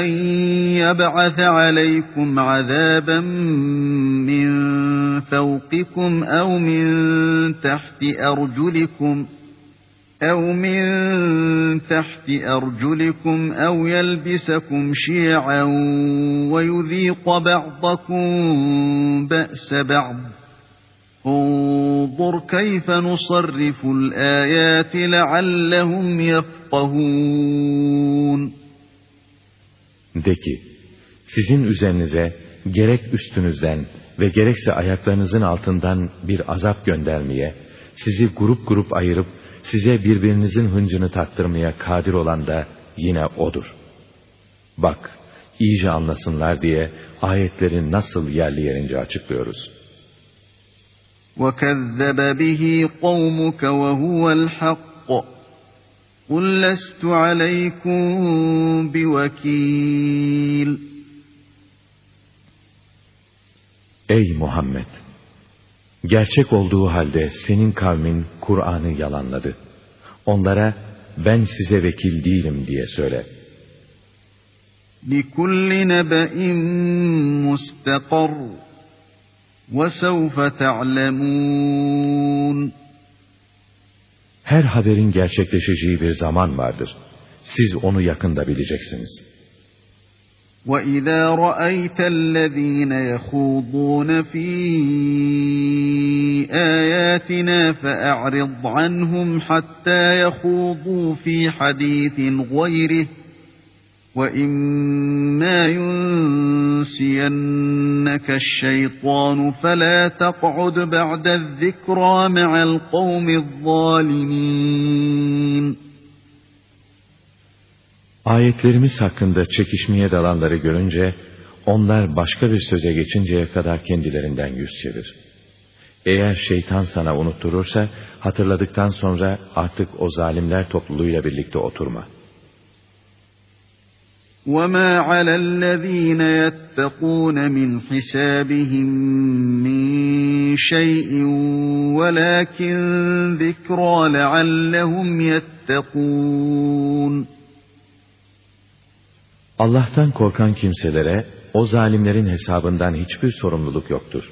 أَنْ يَبْعَثَ عَلَيْكُمْ عَذَابًا مِّنْ فَوْقِكُمْ أَوْ مِنْ تَحْتِ أَرْجُلِكُمْ ۖ أو من تحت أرجلكم أو يلبسكم شيعا ويذيق بعضكم بأس بعض انظر كيف نصرف الآيات لعلهم يفقهون De ki, sizin üzerinize gerek üstünüzden ve gerekse ayaklarınızın altından bir azap göndermeye, sizi grup grup ayırıp size birbirinizin hıncını tattırmaya kadir olan da yine O'dur. Bak, iyice anlasınlar diye ayetleri nasıl yerli yerince açıklıyoruz. وَكَذَّبَ بِهِ قَوْمُكَ وَهُوَ الْحَقُّ قُلْ لَسْتُ عَلَيْكُمْ بِوَكِيلٍ Ey Muhammed! Gerçek olduğu halde senin kavmin Kur'an'ı yalanladı. Onlara ben size vekil değilim diye söyle. لِكُلِّ نَبَإٍ مُسْتَقَرٌّ وَسَوْفَ تَعْلَمُونَ Her haberin gerçekleşeceği bir zaman vardır. Siz onu yakında bileceksiniz.'' وَإِذَا رَأَيْتَ الَّذ۪ينَ يَخُوضُونَ ف۪ي آيَاتِنَا فَأَعْرِضْ عَنْهُمْ حَتَّى يَخُوضُوا ف۪ي حَد۪يثٍ غَيْرِهِ وَإِمَّا يُنْسِيَنَّكَ الشَّيْطَانُ فَلَا تَقْعُدْ بَعْدَ الذِّكْرَى مَعَ الْقَوْمِ الظَّالِمِينَ Ayetlerimiz hakkında çekişmeye dalanları görünce, onlar başka bir söze geçinceye kadar kendilerinden yüz çevir. Eğer şeytan sana unutturursa, hatırladıktan sonra artık o zalimler topluluğuyla birlikte oturma. وَمَا عَلَى الَّذ۪ينَ يَتَّقُونَ مِنْ حِسَابِهِمْ مِنْ شَيْءٍ وَلَكِنْ ذِكْرَى لَعَلَّهُمْ يَتَّقُونَ Allah'tan korkan kimselere o zalimlerin hesabından hiçbir sorumluluk yoktur.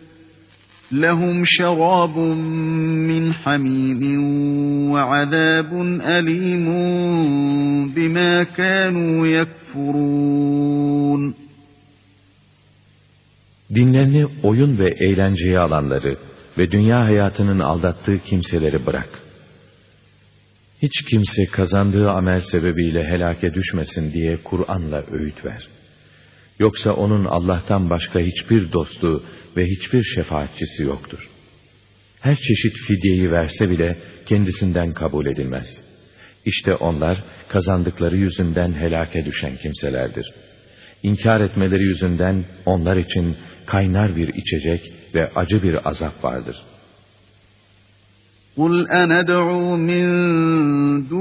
لَهُمْ شَرَابٌ مِّنْ حَمِيمٍ وَعَذَابٌ أَلِيمٌ بِمَا كَانُوا يَكْفُرُونَ Dinlerini oyun ve eğlenceye alanları ve dünya hayatının aldattığı kimseleri bırak. Hiç kimse kazandığı amel sebebiyle helake düşmesin diye Kur'an'la öğüt ver. Yoksa onun Allah'tan başka hiçbir dostu ve hiçbir şefaatçisi yoktur. Her çeşit fidyeyi verse bile kendisinden kabul edilmez. İşte onlar kazandıkları yüzünden helake düşen kimselerdir. İnkar etmeleri yüzünden onlar için kaynar bir içecek ve acı bir azap vardır.'' قُلْ أَنَدْعُو مِنْ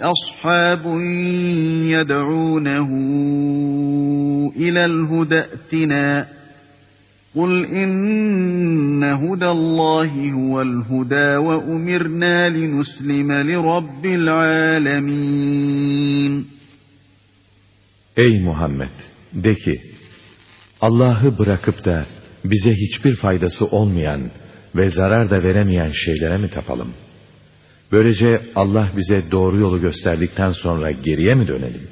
أصحاب يدعونه إلى الهدى ائتنا قل إن هدى الله هو الهدى وأمرنا لنسلم لرب العالمين Ey Muhammed! De ki, Allah'ı bırakıp da bize hiçbir faydası olmayan ve zarar da veremeyen şeylere mi tapalım? Böylece Allah bize doğru yolu gösterdikten sonra geriye mi dönelim?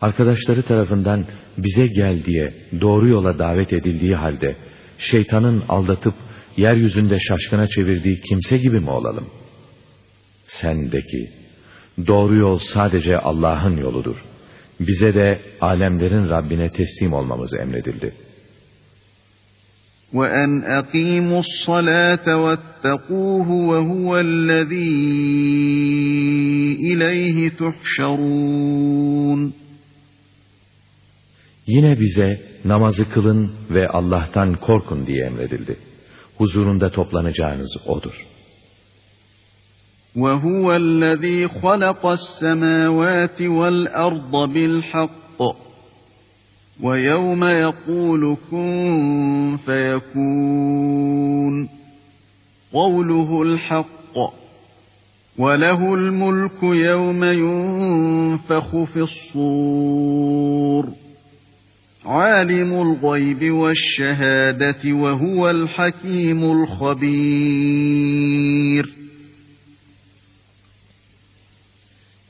Arkadaşları tarafından bize gel diye doğru yola davet edildiği halde şeytanın aldatıp yeryüzünde şaşkına çevirdiği kimse gibi mi olalım? Sen de ki, doğru yol sadece Allah'ın yoludur. Bize de alemlerin Rabbine teslim olmamız emredildi.'' وأن أقيموا الصلاة واتقوه وهو الذي إليه تحشرون Yine bize namazı kılın ve Allah'tan korkun diye emredildi. Huzurunda toplanacağınız O'dur. وَهُوَ الَّذ۪ي خَلَقَ السَّمَاوَاتِ وَالْأَرْضَ بِالْحَقِّ وَيَوْمَ يَقُولُ كُنْ فَيَكُونُ. قَوْلُهُ الْحَقُّ وَلَهُ الْمُلْكُ يَوْمَ يُنْفَخُ فِي الصُّورِ. عَالِمُ الْغَيْبِ وَالشَّهَادَةِ وَهُوَ الْحَكِيمُ الْخَبِيرُ.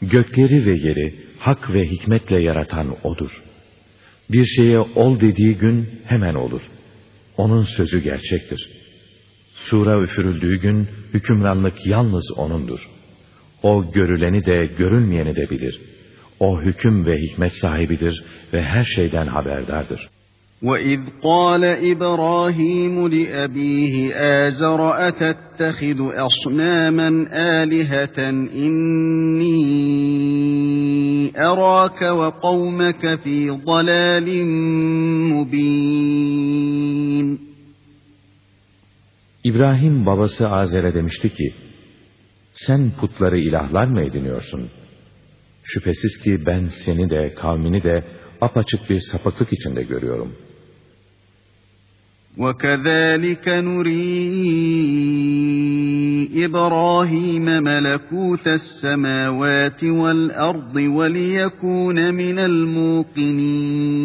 Gökleri ve yeri hak ve hikmetle yaratan O'dur. Bir şeye ol dediği gün hemen olur. Onun sözü gerçektir. Sura üfürüldüğü gün hükümranlık yalnız O'nundur. O görüleni de görülmeyeni de bilir. O hüküm ve hikmet sahibidir ve her şeyden haberdardır. وَإِذْ قَالَ إِبْرَاهِيمُ لِأَبِيهِ آزَرَ أَتَتَّخِذُ أَصْنَامًا آلِهَةً إِنِّي أَرَاكَ وَقَوْمَكَ فِي ضَلَالٍ مُبِينٍ İbrahim babası Azer'e demişti ki, sen putları ilahlar mı ediniyorsun? Şüphesiz ki ben seni de kavmini de apaçık bir sapıklık içinde görüyorum.'' وكذلك نري إبراهيم ملكوت السماوات والأرض وليكون من الموقنين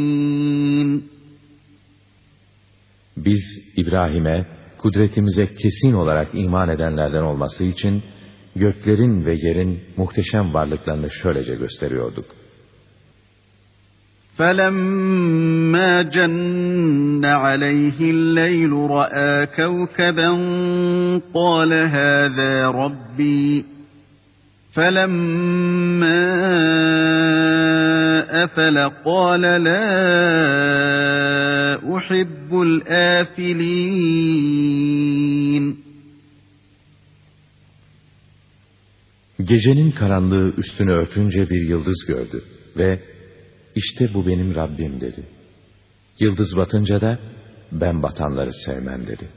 Biz İbrahim'e kudretimize kesin olarak iman edenlerden olması için göklerin ve yerin muhteşem varlıklarını şöylece gösteriyorduk. فَلَمَّا جَنَّ عَلَيْهِ اللَّيْلُ رَأَىٰ كَوْكَبًا قَالَ هَٰذَا رَبِّي فَلَمَّا أَفَلَ قَالَ لَا أُحِبُّ الْآفِلِينَ Gecenin karanlığı üstünü örtünce bir yıldız gördü ve işte bu benim Rabbim dedi. Yıldız batınca da ben batanları sevmem dedi.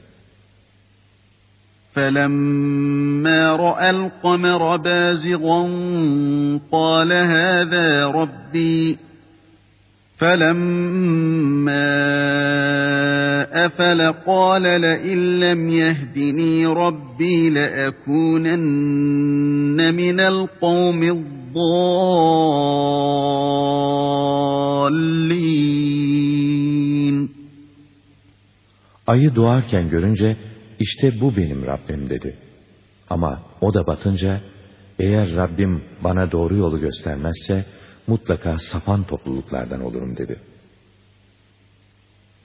فَلَمَّا رَأَى الْقَمَرَ بَازِغًا قَالَ هَذَا رَبِّي فَلَمَّا أَفَلَ قَالَ لَئِن لَّمْ يَهْدِنِي رَبِّي لَأَكُونَنَّ مِنَ الْقَوْمِ الضَّالِّينَ Ayı doğarken görünce işte bu benim Rabbim dedi. Ama o da batınca eğer Rabbim bana doğru yolu göstermezse mutlaka sapan topluluklardan olurum dedi.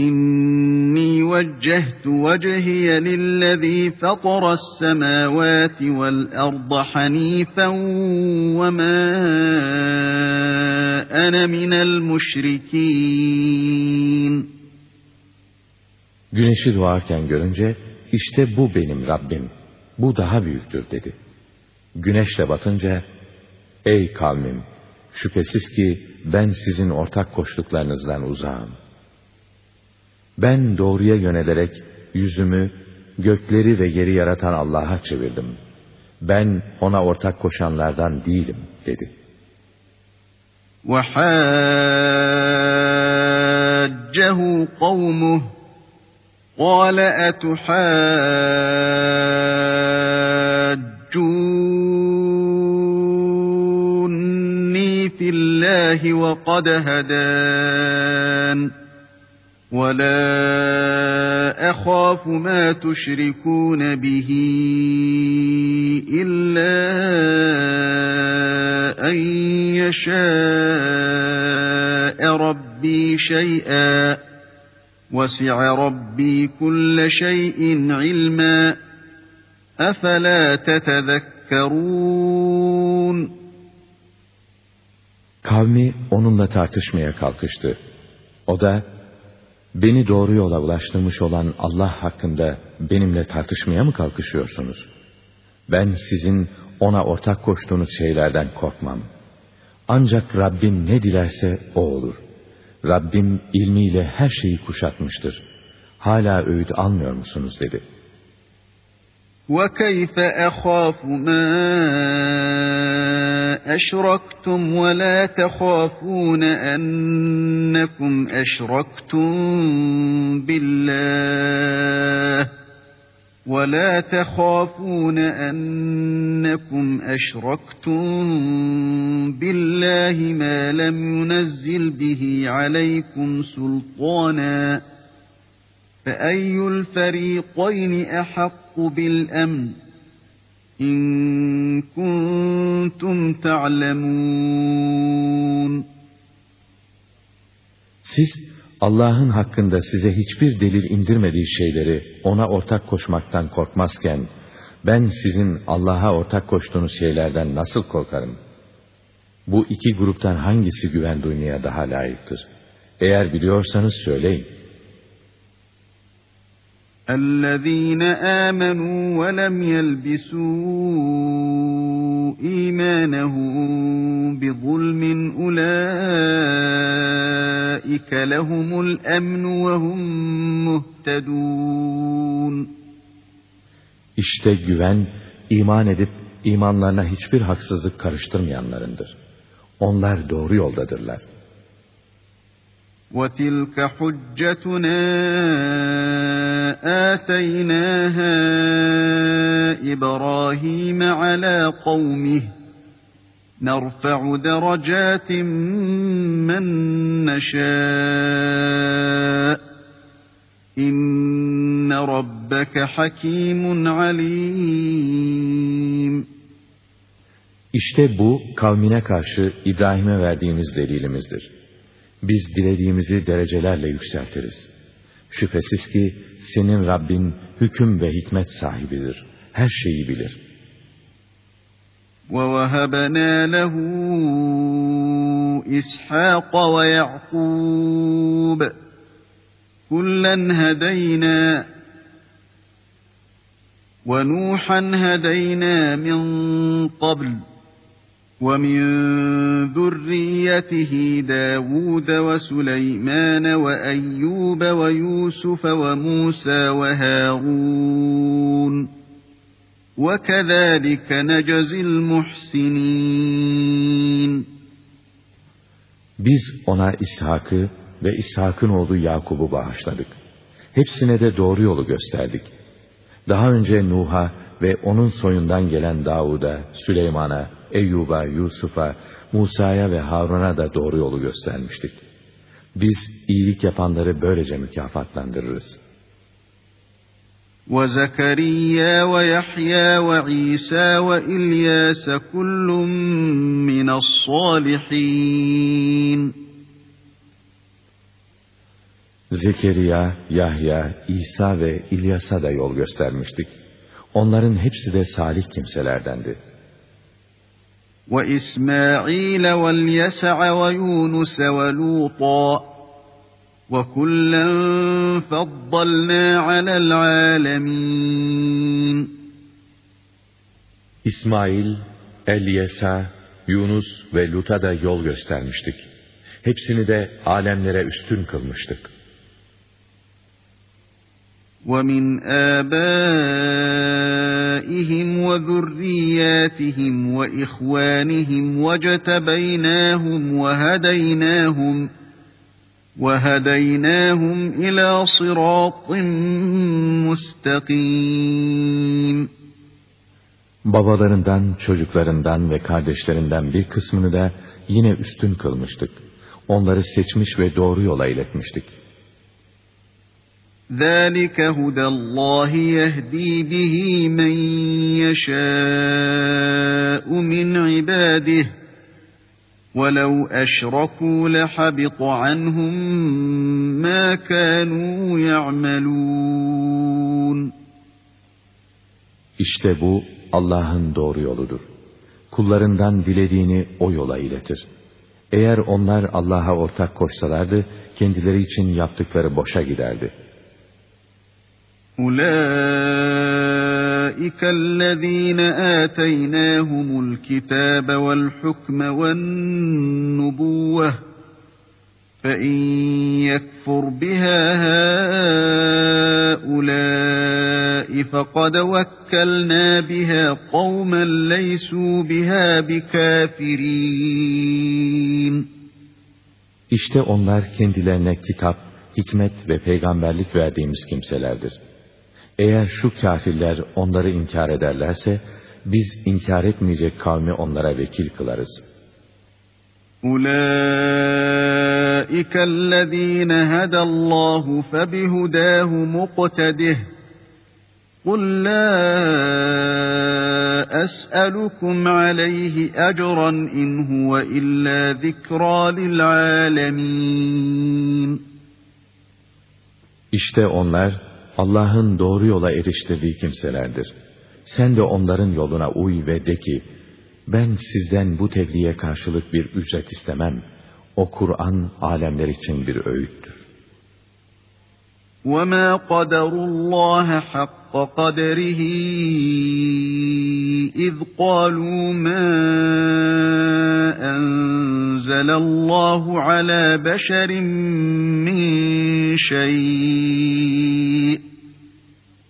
İnni vecehtu vecehiye lillezî fataras semâvâti vel arda hanîfen ve mâ ene minel müşrikîn. Güneşi doğarken görünce, işte bu benim Rabbim, bu daha büyüktür dedi. Güneşle batınca, ey kavmim, şüphesiz ki ben sizin ortak koştuklarınızdan uzağım.'' Ben doğruya yönelerek yüzümü gökleri ve yeri yaratan Allah'a çevirdim. Ben ona ortak koşanlardan değilim dedi. وَحَاجَّهُ قَوْمُهُ قال أتحاجوني في الله وقد هدان ولا أخاف ما تشركون به إلا أن يشاء ربي شيئا وَسِعَ رَبِّي كُلَّ شَيْءٍ عِلْمًا أَفَلَا تَتَذَكَّرُونَ Kavmi onunla tartışmaya kalkıştı. O da, beni doğru yola ulaştırmış olan Allah hakkında benimle tartışmaya mı kalkışıyorsunuz? Ben sizin ona ortak koştuğunuz şeylerden korkmam. Ancak Rabbim ne dilerse o olur.'' Rabbim ilmiyle her şeyi kuşatmıştır. Hala öğüt almıyor musunuz dedi. وَكَيْفَ أَخَافُ مَا أَشْرَكْتُمْ وَلَا تَخَافُونَ أَنَّكُمْ أَشْرَكْتُمْ بِاللَّهِ ولا تخافون أنكم أشركتم بالله ما لم ينزل به عليكم سلطانا فأي الفريقين أحق بالأمن إن كنتم تعلمون Siz Allah'ın hakkında size hiçbir delil indirmediği şeyleri ona ortak koşmaktan korkmazken, ben sizin Allah'a ortak koştuğunuz şeylerden nasıl korkarım? Bu iki gruptan hangisi güven duymaya daha layıktır? Eğer biliyorsanız söyleyin. الذين آمنوا ولم يلبسوا إيمانهم بظلم أولئك لهم الأمن وهم مهتدون İşte güven, iman edip imanlarına hiçbir haksızlık karıştırmayanlarındır. Onlar doğru yoldadırlar. وَتِلْكَ حُجَّتُنَا آتَيْنَاهَا إِبْرَاهِيمَ عَلَى قَوْمِهِ. نَرْفَعُ دَرَجَاتٍ مَّن نَّشَاءُ. إِنَّ رَبَّكَ حَكِيمٌ عَلِيمٌ. İşte bu kavmine karşı İbrahim'e verdiğimiz delilimizdir. Biz dilediğimizi derecelerle yükseltiriz. Şüphesiz ki senin Rabbin hüküm ve hikmet sahibidir. Her şeyi bilir. وَوَهَبَنَا لَهُ إِسْحَاقَ وَيَعْقُوبَ كُلًّا هَدَيْنَا وَنُوحًا هَدَيْنَا مِنْ قَبْلُ وَمِنْ ذُرِّيَّتِهِ دَاوُودَ وَسُلَيْمَانَ وَأَيُّوبَ وَيُوسُفَ وَمُوسَى وَهَارُونَ وَكَذَٰلِكَ نَجْزِي الْمُحْسِنِينَ Biz ona İshak'ı ve İshak'ın oğlu Yakub'u bağışladık. Hepsine de doğru yolu gösterdik. Daha önce Nuh'a ve onun soyundan gelen Davud'a, Süleyman'a, Eyyub'a, Yusuf'a, Musa'ya ve Harun'a da doğru yolu göstermiştik. Biz iyilik yapanları böylece mükafatlandırırız. وَزَكَرِيَّا وَيَحْيَا وَعِيسَى وَإِلْيَاسَ كُلٌّ مِّنَ الصَّالِحِينَ Zekeriya, Yahya, İsa ve İlyas'a da yol göstermiştik. Onların hepsi de salih kimselerdendi. وَإِسْمَاعِيلَ وَالْيَسَعَ وَيُونُسَ وَلُوطًا وَكُلًّا فَضَّلْنَا عَلَى الْعَالَمِينَ İsmail, Elyesa, Yunus ve Lut'a da yol göstermiştik. Hepsini de alemlere üstün kılmıştık. وَمِنْ آبَائِهِمْ وَذُرِّيَّاتِهِمْ وَإِخْوَانِهِمْ وَجَتَبَيْنَاهُمْ وَهَدَيْنَاهُمْ وَهَدَيْنَاهُمْ إِلَى صِرَاطٍ مُسْتَقِيمٍ Babalarından, çocuklarından ve kardeşlerinden bir kısmını da yine üstün kılmıştık. Onları seçmiş ve doğru yola iletmiştik. ذَٰلِكَ هُدَى اللّٰهِ يَهْد۪ي بِه۪ي مَنْ يَشَاءُ مِنْ عِبَادِهِ وَلَوْ أَشْرَكُوا لَحَبِطَ عَنْهُمْ مَا كَانُوا يَعْمَلُونَ İşte bu Allah'ın doğru yoludur. Kullarından dilediğini o yola iletir. Eğer onlar Allah'a ortak koşsalardı, kendileri için yaptıkları boşa giderdi.'' أولئك الذين آتيناهم الكتاب والحكم والنبوة فإن يكفر بها هؤلاء فقد وكلنا بها قوما ليسوا بها بكافرين İşte onlar kendilerine kitap, hikmet ve peygamberlik verdiğimiz kimselerdir. Eğer şu kafirler onları inkar ederlerse, biz inkar etmeyecek kavmi onlara vekil kılarız. أُولَٰئِكَ الَّذ۪ينَ هَدَى اللّٰهُ فَبِهُدَاهُ مُقْتَدِهِ قُلْ لَا أَسْأَلُكُمْ عَلَيْهِ أَجْرًا إِنْ هُوَ إِلَّا ذِكْرَى لِلْعَالَمِينَ İşte onlar, Allah'ın doğru yola eriştirdiği kimselerdir. Sen de onların yoluna uy ve de ki, ben sizden bu tebliğe karşılık bir ücret istemem. O Kur'an alemler için bir öğüttür. وَمَا قَدَرُ اللّٰهَ حَقَّ قَدَرِهِ اِذْ قَالُوا مَا أَنْزَلَ اللّٰهُ عَلَى بَشَرٍ مِّنْ شَيْءٍ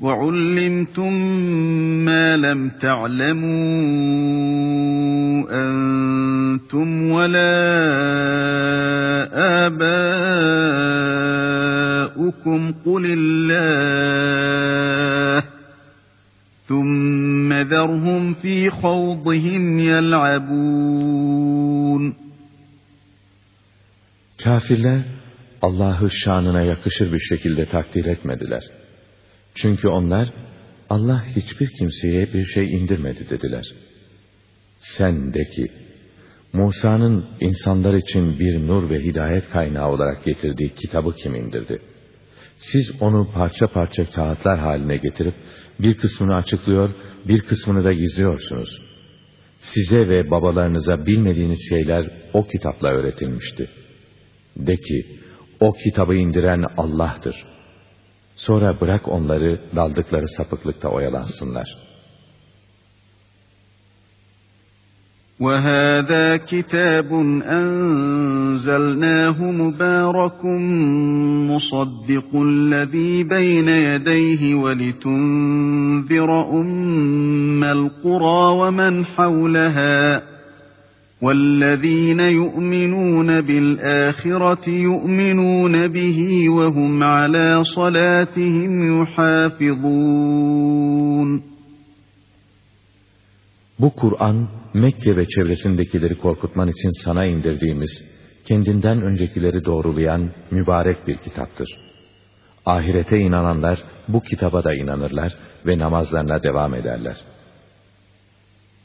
وَعُلِّمْتُمْ مَا لَمْ تَعْلَمُوا أَنْتُمْ وَلَا آبَاؤُكُمْ قُلِ اللَّهُ ثُمَّ ذَرْهُمْ فِي خَوْضِهِمْ يَلْعَبُونَ Kafirler Allah'ı şanına yakışır bir şekilde takdir etmediler. Çünkü onlar Allah hiçbir kimseye bir şey indirmedi dediler. Sen de ki Musa'nın insanlar için bir nur ve hidayet kaynağı olarak getirdiği kitabı kim indirdi? Siz onu parça parça kağıtlar haline getirip bir kısmını açıklıyor, bir kısmını da gizliyorsunuz. Size ve babalarınıza bilmediğiniz şeyler o kitapla öğretilmişti. De ki, o kitabı indiren Allah'tır. Sonra bırak onları daldıkları sapıklıkta oyalansınlar. وَهَذَا كِتَابٌ أَنزَلْنَاهُ مُبَارَكٌ مُصَدِّقُ الَّذ۪ي بَيْنَ يَدَيْهِ وَلِتُنذِرَ أُمَّ الْقُرَى وَمَنْ حَوْلَهَا وَالَّذ۪ينَ يُؤْمِنُونَ بِالْآخِرَةِ يُؤْمِنُونَ بِهِ وَهُمْ عَلَى صَلَاتِهِمْ يُحَافِظُونَ Bu Kur'an, Mekke ve çevresindekileri korkutman için sana indirdiğimiz, kendinden öncekileri doğrulayan mübarek bir kitaptır. Ahirete inananlar bu kitaba da inanırlar ve namazlarına devam ederler.''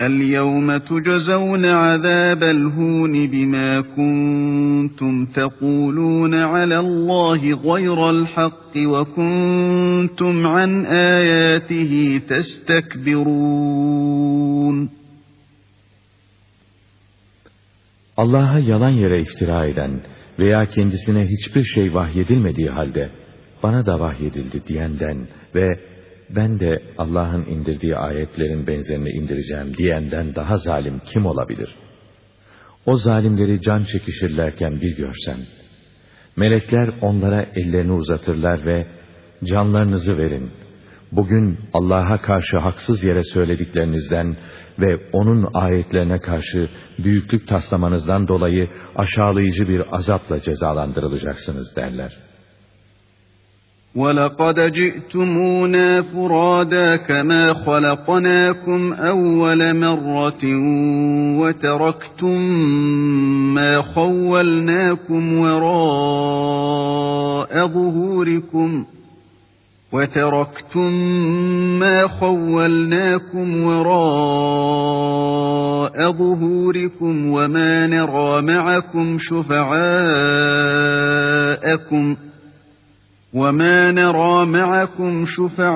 اليوم تجزون عذاب الهون بما كنتم تقولون على الله غير الحق وكنتم عن آياته تستكبرون Allah'a yalan yere iftira eden veya kendisine hiçbir şey vahyedilmediği halde bana da vahyedildi diyenden ve ben de Allah'ın indirdiği ayetlerin benzerini indireceğim diyenden daha zalim kim olabilir? O zalimleri can çekişirlerken bir görsen, melekler onlara ellerini uzatırlar ve canlarınızı verin. Bugün Allah'a karşı haksız yere söylediklerinizden ve O'nun ayetlerine karşı büyüklük taslamanızdan dolayı aşağılayıcı bir azapla cezalandırılacaksınız derler.'' وَلَقَدْ جِئْتُمُونَا فُرَادَا كَمَا خَلَقْنَاكُمْ أَوَّلَ مَرَّةٍ وَتَرَكْتُم مَّا خَوَّلْنَاكُمْ وَرَاءَ ظُهُورِكُمْ وَتَرَكْتُم مَّا خَوَّلْنَاكُمْ وَرَاءَ ظُهُورِكُمْ وَمَا نَرَىٰ مَعَكُمْ شُفَعَاءَكُمْ ۚ وما نرى معكم شفعاءكم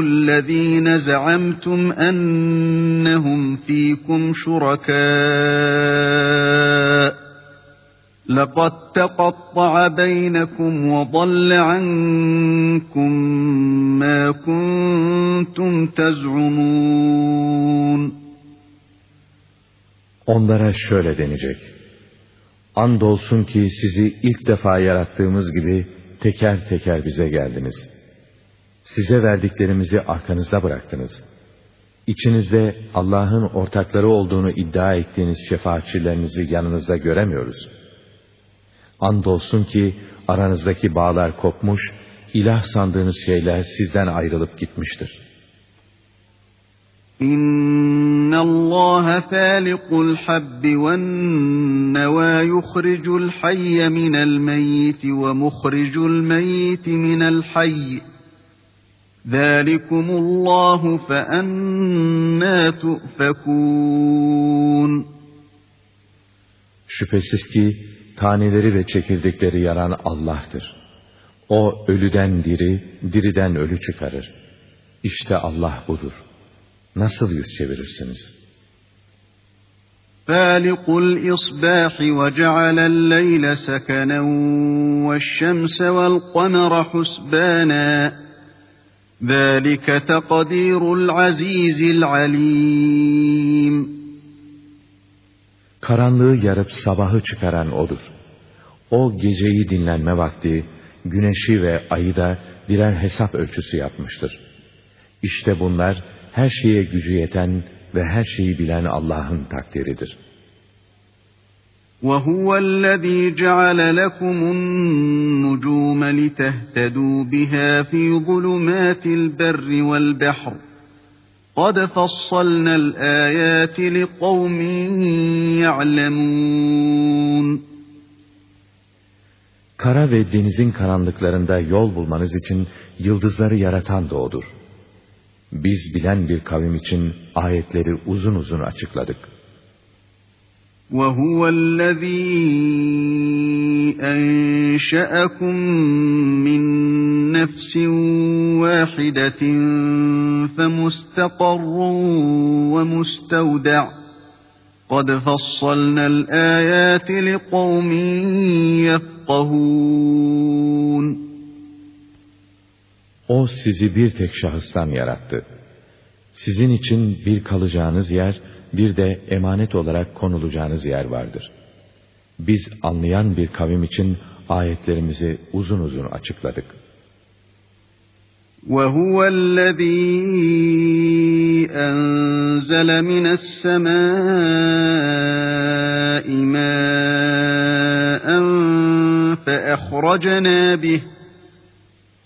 الذين زعمتم أنهم فيكم شركاء لقد تقطع بينكم وضل عنكم ما كنتم تزعمون Onlara şöyle denecek. Andolsun ki sizi ilk defa yarattığımız gibi teker teker bize geldiniz. Size verdiklerimizi arkanızda bıraktınız. İçinizde Allah'ın ortakları olduğunu iddia ettiğiniz şefaatçilerinizi yanınızda göremiyoruz. Andolsun ki aranızdaki bağlar kopmuş, ilah sandığınız şeyler sizden ayrılıp gitmiştir.'' İnna Allah falikul habbi ven nevâ yuhricul hayye minel meyyiti ve muhricul meyyiti minel hayyi. Zalikumullahu fe ennâ tu'fekûn. Şüphesiz ki taneleri ve çekirdekleri yaran Allah'tır. O ölüden diri, diriden ölü çıkarır. İşte Allah budur.'' nasıl yüz çevirirsiniz? فالق الإصباح وجعل الليل سكنا والشمس والقمر حسبانا ذلك تقدير العزيز العليم Karanlığı yarıp sabahı çıkaran O'dur. O geceyi dinlenme vakti, güneşi ve ayı da birer hesap ölçüsü yapmıştır. İşte bunlar her şeye gücü yeten ve her şeyi bilen Allah'ın takdiridir. وَهُوَ الَّذ۪ي جَعَلَ لَكُمُ النُّجُومَ لِتَهْتَدُوا بِهَا ف۪ي ظُلُمَاتِ الْبَرِّ وَالْبَحْرِ قَدْ فَصَّلْنَا الْآيَاتِ لِقَوْمٍ يَعْلَمُونَ Kara ve denizin karanlıklarında yol bulmanız için yıldızları yaratan da O'dur. Biz bilen bir kavim için ayetleri uzun uzun açıkladık. وَهُوَ الَّذ۪ي أَنْشَأَكُمْ مِنْ نَفْسٍ وَاحِدَةٍ فَمُسْتَقَرٌّ وَمُسْتَوْدَعٌ قَدْ فَصَّلْنَا الْآيَاتِ لِقَوْمٍ يَفْقَهُونَ O sizi bir tek şahıstan yarattı. Sizin için bir kalacağınız yer, bir de emanet olarak konulacağınız yer vardır. Biz anlayan bir kavim için ayetlerimizi uzun uzun açıkladık. وَهُوَ الَّذ۪ي أَنْزَلَ مِنَ السَّمَاءِ مَاءً فَأَخْرَجْنَا بِهِ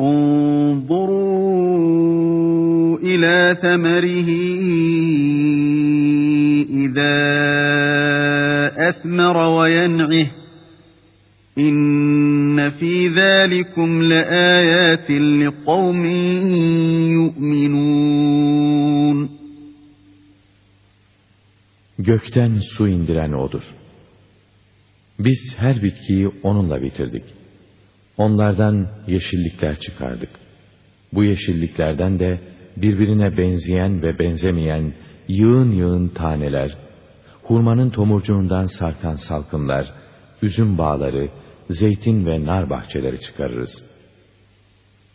انظروا إلى ثمره إذا أثمر وينعه إن في ذلكم لآيات لقوم يؤمنون Gökten su indiren O'dur. Biz her bitkiyi O'nunla bitirdik. Onlardan yeşillikler çıkardık. Bu yeşilliklerden de birbirine benzeyen ve benzemeyen yığın yığın taneler, hurmanın tomurcuğundan sarkan salkımlar, üzüm bağları, zeytin ve nar bahçeleri çıkarırız.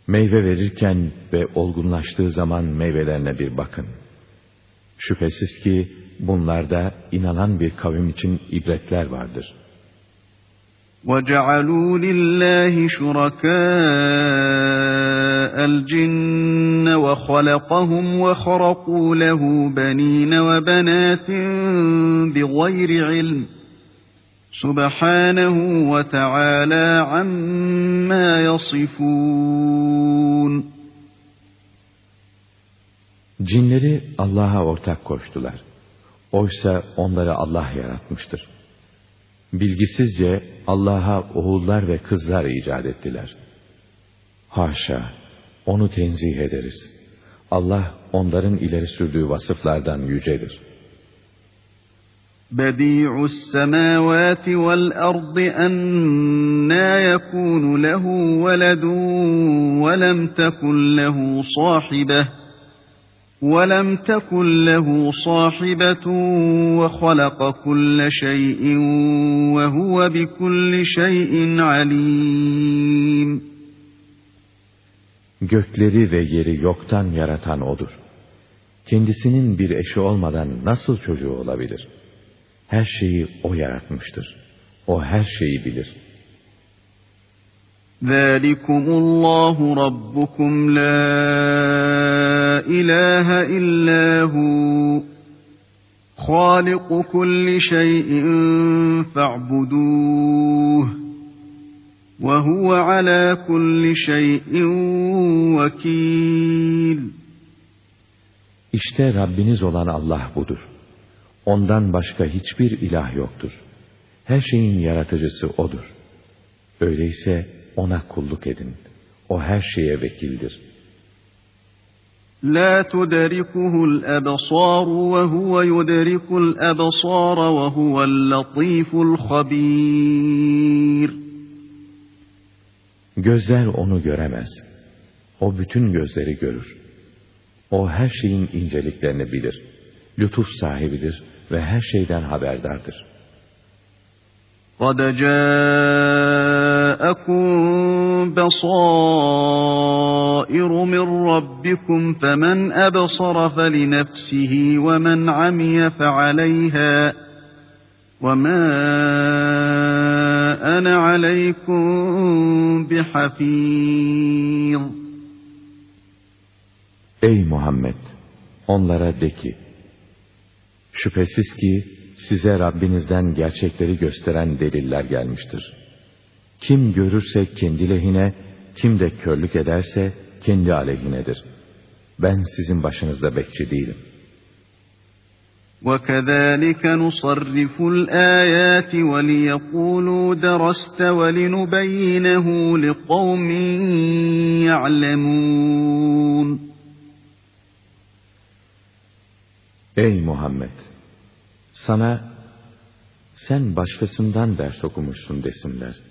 Meyve verirken ve olgunlaştığı zaman meyvelerine bir bakın. Şüphesiz ki bunlarda inanan bir kavim için ibretler vardır.'' وَجَعَلُوا لِلَّهِ شُرَكَاءَ الْجِنَّ وَخَلَقَهُمْ وَخَرَقُوا لَهُ بَنِينَ وَبَنَاتٍ بِغَيْرِ عِلْمٍ سُبْحَانَهُ وَتَعَالَى عَمَّا يَصِفُونَ Cinleri Allah'a ortak koştular. Oysa onları Allah yaratmıştır. Bilgisizce Allah'a oğullar ve kızlar icat ettiler. Haşa, onu tenzih ederiz. Allah onların ileri sürdüğü vasıflardan yücedir. بديع السماوات والأرض أنا يكون له ولد ولم تكن له صاحبه وَلَمْ تَكُنْ لَهُ صَاحِبَةٌ وَخَلَقَ كُلَّ شَيْءٍ وَهُوَ بِكُلِّ شَيْءٍ عَلِيمٌ Gökleri ve yeri yoktan yaratan O'dur. Kendisinin bir eşi olmadan nasıl çocuğu olabilir? Her şeyi O yaratmıştır. O her şeyi bilir.'' ذَٰلِكُمُ اللّٰهُ رَبُّكُمْ لَا إِلَٰهَ إِلَّا هُوَ خَالِقُ كُلِّ شَيْءٍ فَاعْبُدُوهُ وَهُوَ عَلَى كُلِّ شَيْءٍ وَكِيلٌ İşte Rabbiniz olan Allah budur. Ondan başka hiçbir ilah yoktur. Her şeyin yaratıcısı O'dur. Öyleyse ona kulluk edin. O her şeye vekildir. La tudrikuhu'l absar ve huve yudriku'l absar ve huve'l latiful habir. Gözler onu göremez. O bütün gözleri görür. O her şeyin inceliklerini bilir. Lütuf sahibidir ve her şeyden haberdardır. قَدْ جَاءَ جاءكم بصائر من ربكم فمن أبصر فلنفسه ومن عمي فعليها وما أنا عليكم بحفيظ Ey Muhammed! Onlara de ki, Şüphesiz ki size Rabbinizden gerçekleri gösteren deliller gelmiştir. Kim görürse kendi lehine, kim de körlük ederse kendi aleyhinedir. Ben sizin başınızda bekçi değilim. وَكَذَٰلِكَ نُصَرِّفُ الْآيَاتِ وَلِيَقُولُوا دَرَسْتَ وَلِنُبَيِّنَهُ لِقَوْمٍ يَعْلَمُونَ Ey Muhammed! Sana sen başkasından ders okumuşsun desinler.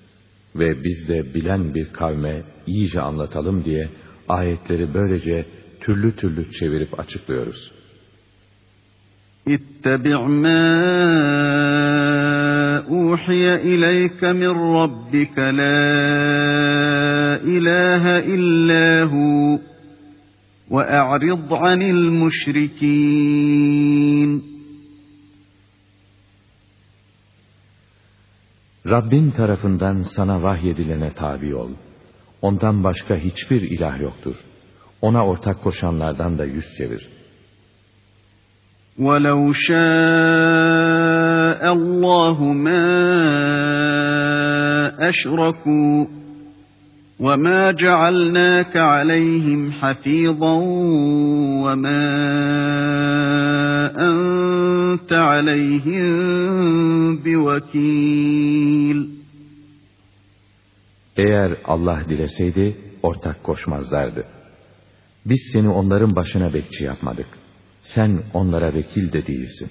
Ve biz de bilen bir kavme iyice anlatalım diye ayetleri böylece türlü türlü çevirip açıklıyoruz. İttabi' mâ uhiye ileyke min rabbike la ilahe illahu ve a'rid anil müşrikîn. Rabbin tarafından sana vahyedilene tabi ol. Ondan başka hiçbir ilah yoktur. Ona ortak koşanlardan da yüz çevir. وَلَوْ شَاءَ اللّٰهُ مَا أَشْرَكُوا وَمَا جَعَلْنَاكَ عَلَيْهِمْ حَفِيظًا وَمَا أَنْتَ عَلَيْهِمْ بِوَكِيلٍ Eğer Allah dileseydi ortak koşmazlardı. Biz seni onların başına bekçi yapmadık. Sen onlara vekil de değilsin.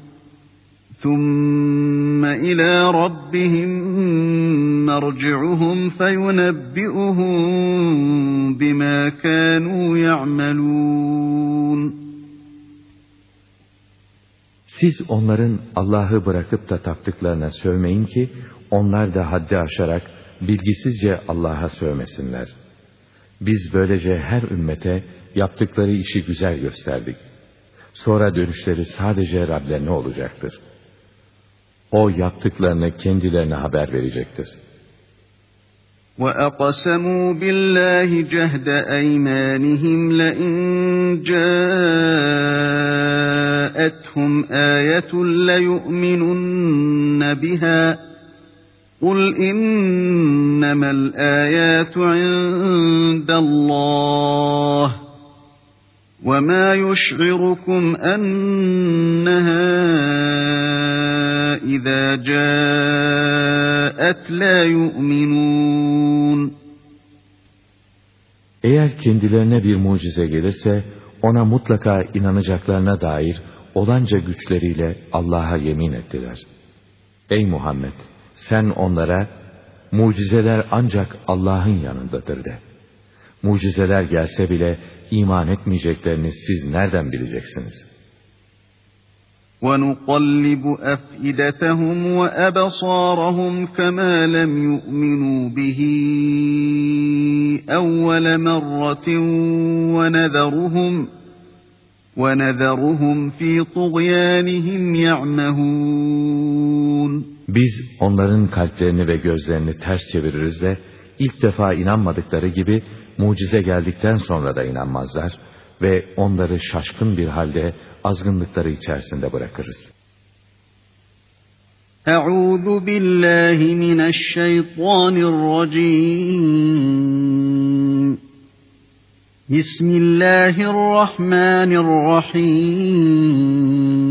ثُمَّ إِلَى رَبِّهِمْ مَرْجِعُهُمْ فَيُنَبِّئُهُم بِمَا كَانُوا يَعْمَلُونَ Siz onların Allah'ı bırakıp da taptıklarına sövmeyin ki onlar da haddi aşarak bilgisizce Allah'a sövmesinler. Biz böylece her ümmete yaptıkları işi güzel gösterdik. Sonra dönüşleri sadece Rablerine olacaktır.'' O yaptıklarını kendilerine haber verecektir. وَأَقْسَمُوا بِاللّٰهِ جَهْدَ أَيْمَانِهِمْ لَئِنْ جَاءَتْهُمْ آيَةٌ لَيُؤْمِنُنَّ بِهَا قُلْ إِنَّمَا الْآيَاتُ عِندَ اللّٰهِ وَمَا يُشْعِرُكُمْ أَنَّهَا إِذَا جَاءَتْ لَا يُؤْمِنُونَ Eğer kendilerine bir mucize gelirse, ona mutlaka inanacaklarına dair olanca güçleriyle Allah'a yemin ettiler. Ey Muhammed! Sen onlara, mucizeler ancak Allah'ın yanındadır de. Mucizeler gelse bile iman etmeyeceklerini siz nereden bileceksiniz?' وَنُقَلِّبُ أَفْئِدَتَهُمْ وَأَبْصَارَهُمْ كَمَا لَمْ يُؤْمِنُوا بِهِ أَوَّلَ مَرَّةٍ وَنَذَرُهُمْ وَنَذَرُهُمْ فِي طُغْيَانِهِمْ يَعْمَهُونَ Biz onların kalplerini ve gözlerini ters çeviririz de ilk defa inanmadıkları gibi mucize geldikten sonra da inanmazlar ve onları şaşkın bir halde azgınlıkları içerisinde bırakırız. Euzu billahi mineşşeytanirracim. Bismillahirrahmanirrahim.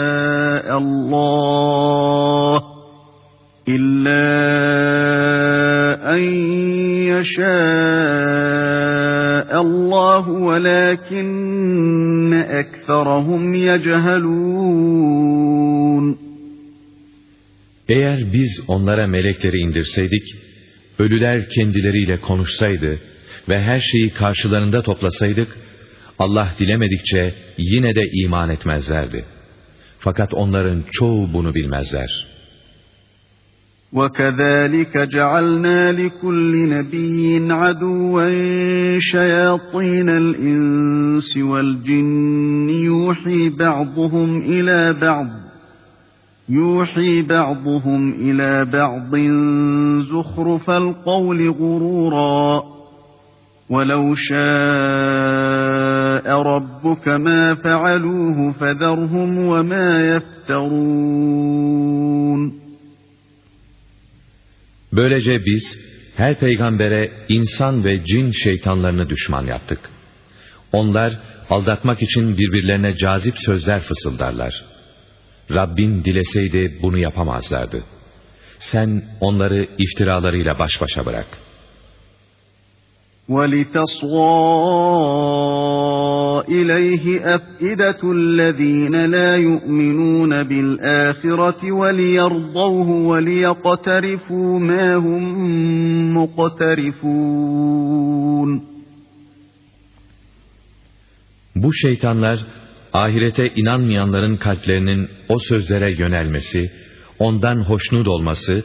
Allah illa en yeşâ Allah velakinne ekserahum yecelûn Eğer biz onlara melekleri indirseydik, ölüler kendileriyle konuşsaydı ve her şeyi karşılarında toplasaydık, Allah dilemedikçe yine de iman etmezlerdi.'' Fakat onların çoğu bunu bilmezler.'' وكذلك جعلنا لكل نبي عدوا شياطين الإنس والجن يوحي بعضهم إلى بعض يوحي بعضهم إلى بعض زخرف القول غرورا ولو شاء ربك ما فعلوه فذرهم وما يفترون Böylece biz her peygambere insan ve cin şeytanlarını düşman yaptık. Onlar aldatmak için birbirlerine cazip sözler fısıldarlar. Rabbin dileseydi bunu yapamazlardı. Sen onları iftiralarıyla baş başa bırak.'' وَلِتَصْغَى إِلَيْهِ أَفْئِدَةُ الَّذِينَ لَا يُؤْمِنُونَ بِالْآخِرَةِ وَلِيَرْضَوْهُ وَلِيَقْتَرِفُوا مَا هُمْ مُقْتَرِفُونَ Bu şeytanlar ahirete inanmayanların kalplerinin o sözlere yönelmesi, ondan hoşnut olması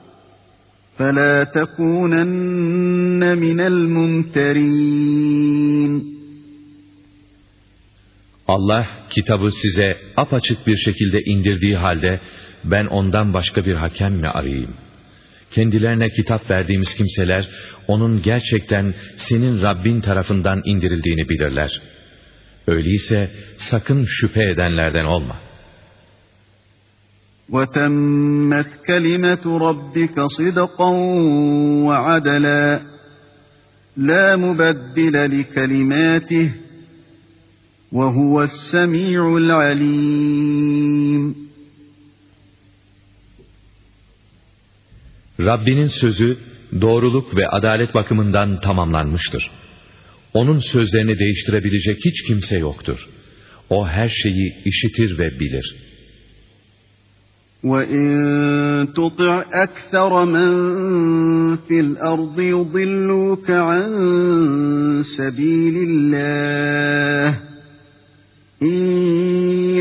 فَلَا تَكُونَنَّ مِنَ الْمُمْتَرِينَ Allah kitabı size apaçık bir şekilde indirdiği halde ben ondan başka bir hakem mi arayayım? Kendilerine kitap verdiğimiz kimseler onun gerçekten senin Rabbin tarafından indirildiğini bilirler. Öyleyse sakın şüphe edenlerden olma.'' وَتَمَّتْ كَلِمَةُ رَبِّكَ صِدْقًا وَعَدْلًا لَا مُبَدِّلَ لِكَلِمَاتِهِ وَهُوَ السَّمِيعُ الْعَلِيمُ Rabbinin sözü doğruluk ve adalet bakımından tamamlanmıştır. Onun sözlerini değiştirebilecek hiç kimse yoktur. O her şeyi işitir ve bilir.'' وَإِن تُطِعْ أَكْثَرَ مَن فِي الْأَرْضِ يُضِلُّوكَ عَن سَبِيلِ اللَّهِ إِن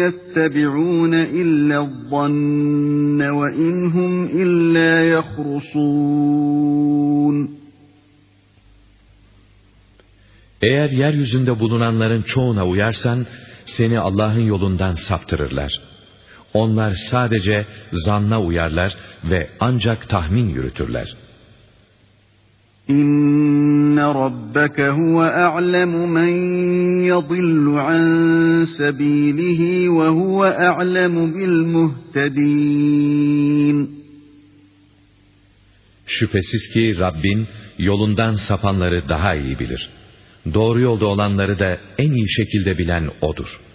يَتَّبِعُونَ إِلَّا الظَّنَّ وَإِنْ هُمْ إِلَّا يَخْرُصُونَ Eğer yeryüzünde bulunanların çoğuna uyarsan, seni Allah'ın yolundan saptırırlar. Onlar sadece zanna uyarlar ve ancak tahmin yürütürler. İnne rabbeke huve a'lemu men yadillu an sabilihi ve huve a'lemu bil muhtedin. Şüphesiz ki Rabbin yolundan sapanları daha iyi bilir. Doğru yolda olanları da en iyi şekilde bilen O'dur.''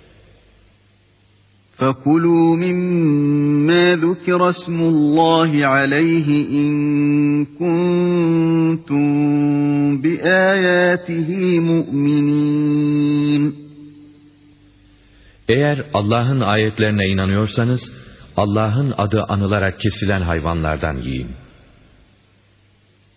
فَكُلُوا مِمَّا ذُكِرَ اسْمُ اللّٰهِ عَلَيْهِ اِنْ كُنْتُمْ بِآيَاتِهِ مُؤْمِنِينَ Eğer Allah'ın ayetlerine inanıyorsanız, Allah'ın adı anılarak kesilen hayvanlardan yiyin.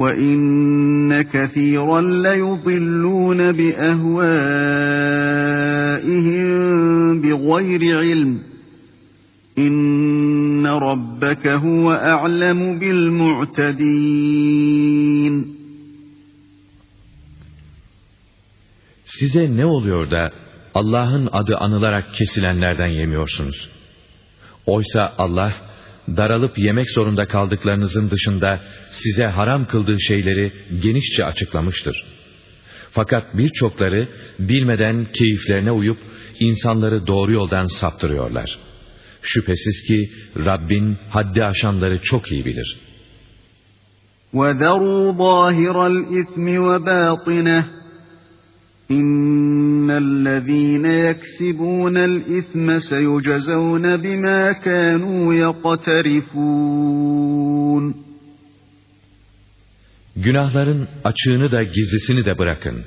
وَإِنَّ كَثِيرًا لَيُضِلُّونَ بِأَهْوَائِهِم بِغَيْرِ عِلْمٍ إِنَّ رَبَّكَ هُوَ أَعْلَمُ بِالْمُعْتَدِينَ Size ne oluyor da Allah'ın adı anılarak kesilenlerden yemiyorsunuz? Oysa Allah daralıp yemek zorunda kaldıklarınızın dışında size haram kıldığı şeyleri genişçe açıklamıştır. Fakat birçokları bilmeden keyiflerine uyup insanları doğru yoldan saptırıyorlar. Şüphesiz ki Rabbin haddi aşanları çok iyi bilir. وَذَرُوا ظَاهِرَ الْإِثْمِ وَبَاطِنَهُ İnnellezîne yeksibûnel isme seyucezevne bimâ kânû yaktarifûn. Günahların açığını da gizlisini de bırakın.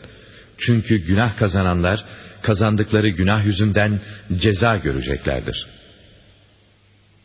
Çünkü günah kazananlar kazandıkları günah yüzünden ceza göreceklerdir.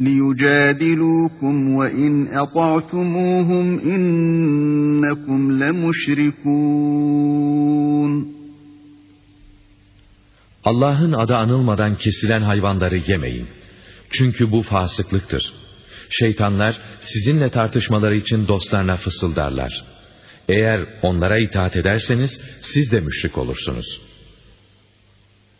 لِيُجَادِلُوكُمْ وَإِنْ أَطَعْتُمُوهُمْ إِنَّكُمْ لَمُشْرِكُونَ Allah'ın adı anılmadan kesilen hayvanları yemeyin. Çünkü bu fasıklıktır. Şeytanlar sizinle tartışmaları için dostlarına fısıldarlar. Eğer onlara itaat ederseniz siz de müşrik olursunuz.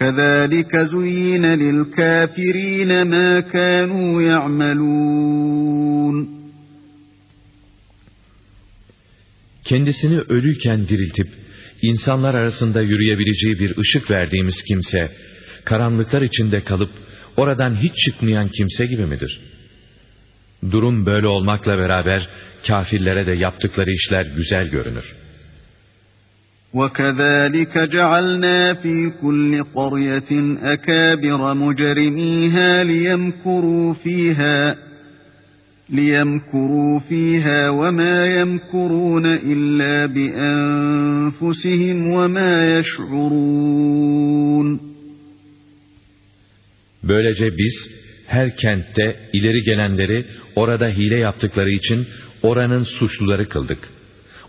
كَذَٰلِكَ زُيِّنَ لِلْكَافِر۪ينَ مَا كَانُوا يَعْمَلُونَ Kendisini ölüyken diriltip, insanlar arasında yürüyebileceği bir ışık verdiğimiz kimse, karanlıklar içinde kalıp, oradan hiç çıkmayan kimse gibi midir? Durum böyle olmakla beraber, kafirlere de yaptıkları işler güzel görünür.'' وَكَذَٰلِكَ جَعَلْنَا ف۪ي كُلِّ قَرْيَةٍ أَكَابِرَ مُجْرِم۪يهَا لِيَمْكُرُوا ف۪يهَا لِيَمْكُرُوا ف۪يهَا وَمَا يَمْكُرُونَ إِلَّا بِأَنْفُسِهِمْ وَمَا يَشْعُرُونَ Böylece biz her kentte ileri gelenleri orada hile yaptıkları için oranın suçluları kıldık.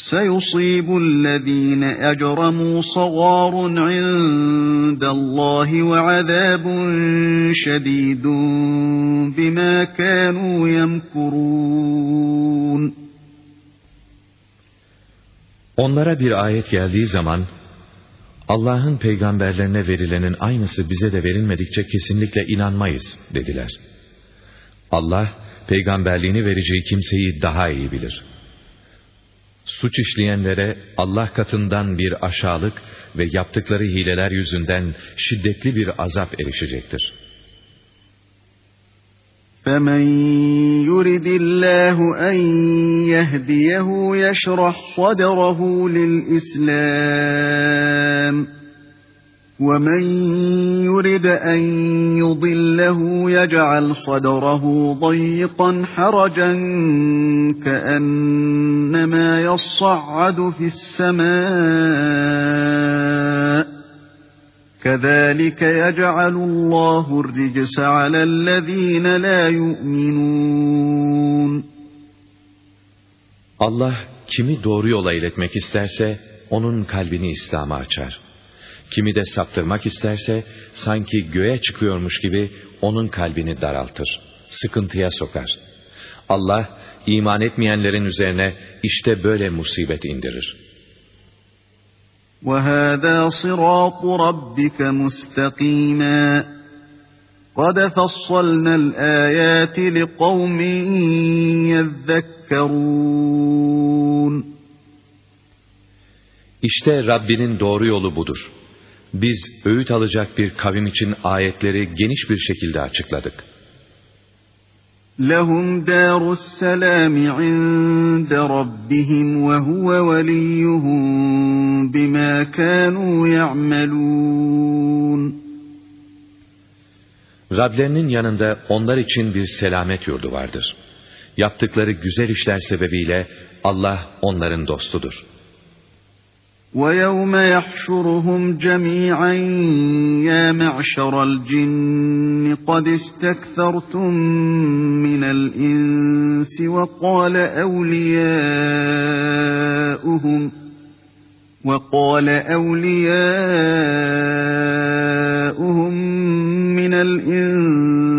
سَيُصِيبُ الَّذ۪ينَ اَجْرَمُوا صَغَارٌ عِنْدَ اللّٰهِ وَعَذَابٌ شَد۪يدٌ بِمَا كَانُوا يَمْكُرُونَ Onlara bir ayet geldiği zaman, Allah'ın peygamberlerine verilenin aynısı bize de verilmedikçe kesinlikle inanmayız dediler. Allah, peygamberliğini vereceği kimseyi daha iyi bilir. Suç işleyenlere Allah katından bir aşağılık ve yaptıkları hileler yüzünden şiddetli bir azap erişecektir. فَمَنْ يُرِدِ اللّٰهُ أَنْ يَهْدِيَهُ يَشْرَحْ صَدْرَهُ لِلْإِسْلَامِ وَمَنْ يُرِدْ أَنْ يُضِلَّهُ يَجْعَلْ صَدْرَهُ ضَيِّقًا حَرَجًا كَأَنَّمَا يَصَّعَّدُ فِي السَّمَاءِ كَذَٰلِكَ يَجْعَلُ اللّٰهُ الرِّجْسَ عَلَى الَّذ۪ينَ لَا يُؤْمِنُونَ Allah kimi doğru yola iletmek isterse onun kalbini İslam'a açar. Kimi de saptırmak isterse sanki göğe çıkıyormuş gibi onun kalbini daraltır, sıkıntıya sokar. Allah iman etmeyenlerin üzerine işte böyle musibet indirir. وَهَذَا صِرَاطُ رَبِّكَ مُسْتَقِيمًا قَدْ فَصَّلْنَا الْآيَاتِ لِقَوْمٍ يَذَّكَّرُونَ İşte Rabbinin doğru yolu budur. biz öğüt alacak bir kavim için ayetleri geniş bir şekilde açıkladık. لَهُمْ دَارُ السَّلَامِ عِنْدَ رَبِّهِمْ وَهُوَ وَلِيُّهُمْ بِمَا كَانُوا يَعْمَلُونَ Rablerinin yanında onlar için bir selamet yurdu vardır. Yaptıkları güzel işler sebebiyle Allah onların dostudur. وَيَوْمَ يَحْشُرُهُمْ جَمِيعًا يَا مَعْشَرَ الْجِنِّ قَدِ اسْتَكْثَرْتُم مِّنَ الْإِنسِ وَقَالَ أَوْلِيَاؤُهُمْ وَقَالَ أَوْلِيَاؤُهُم مِّنَ الْإِنسِ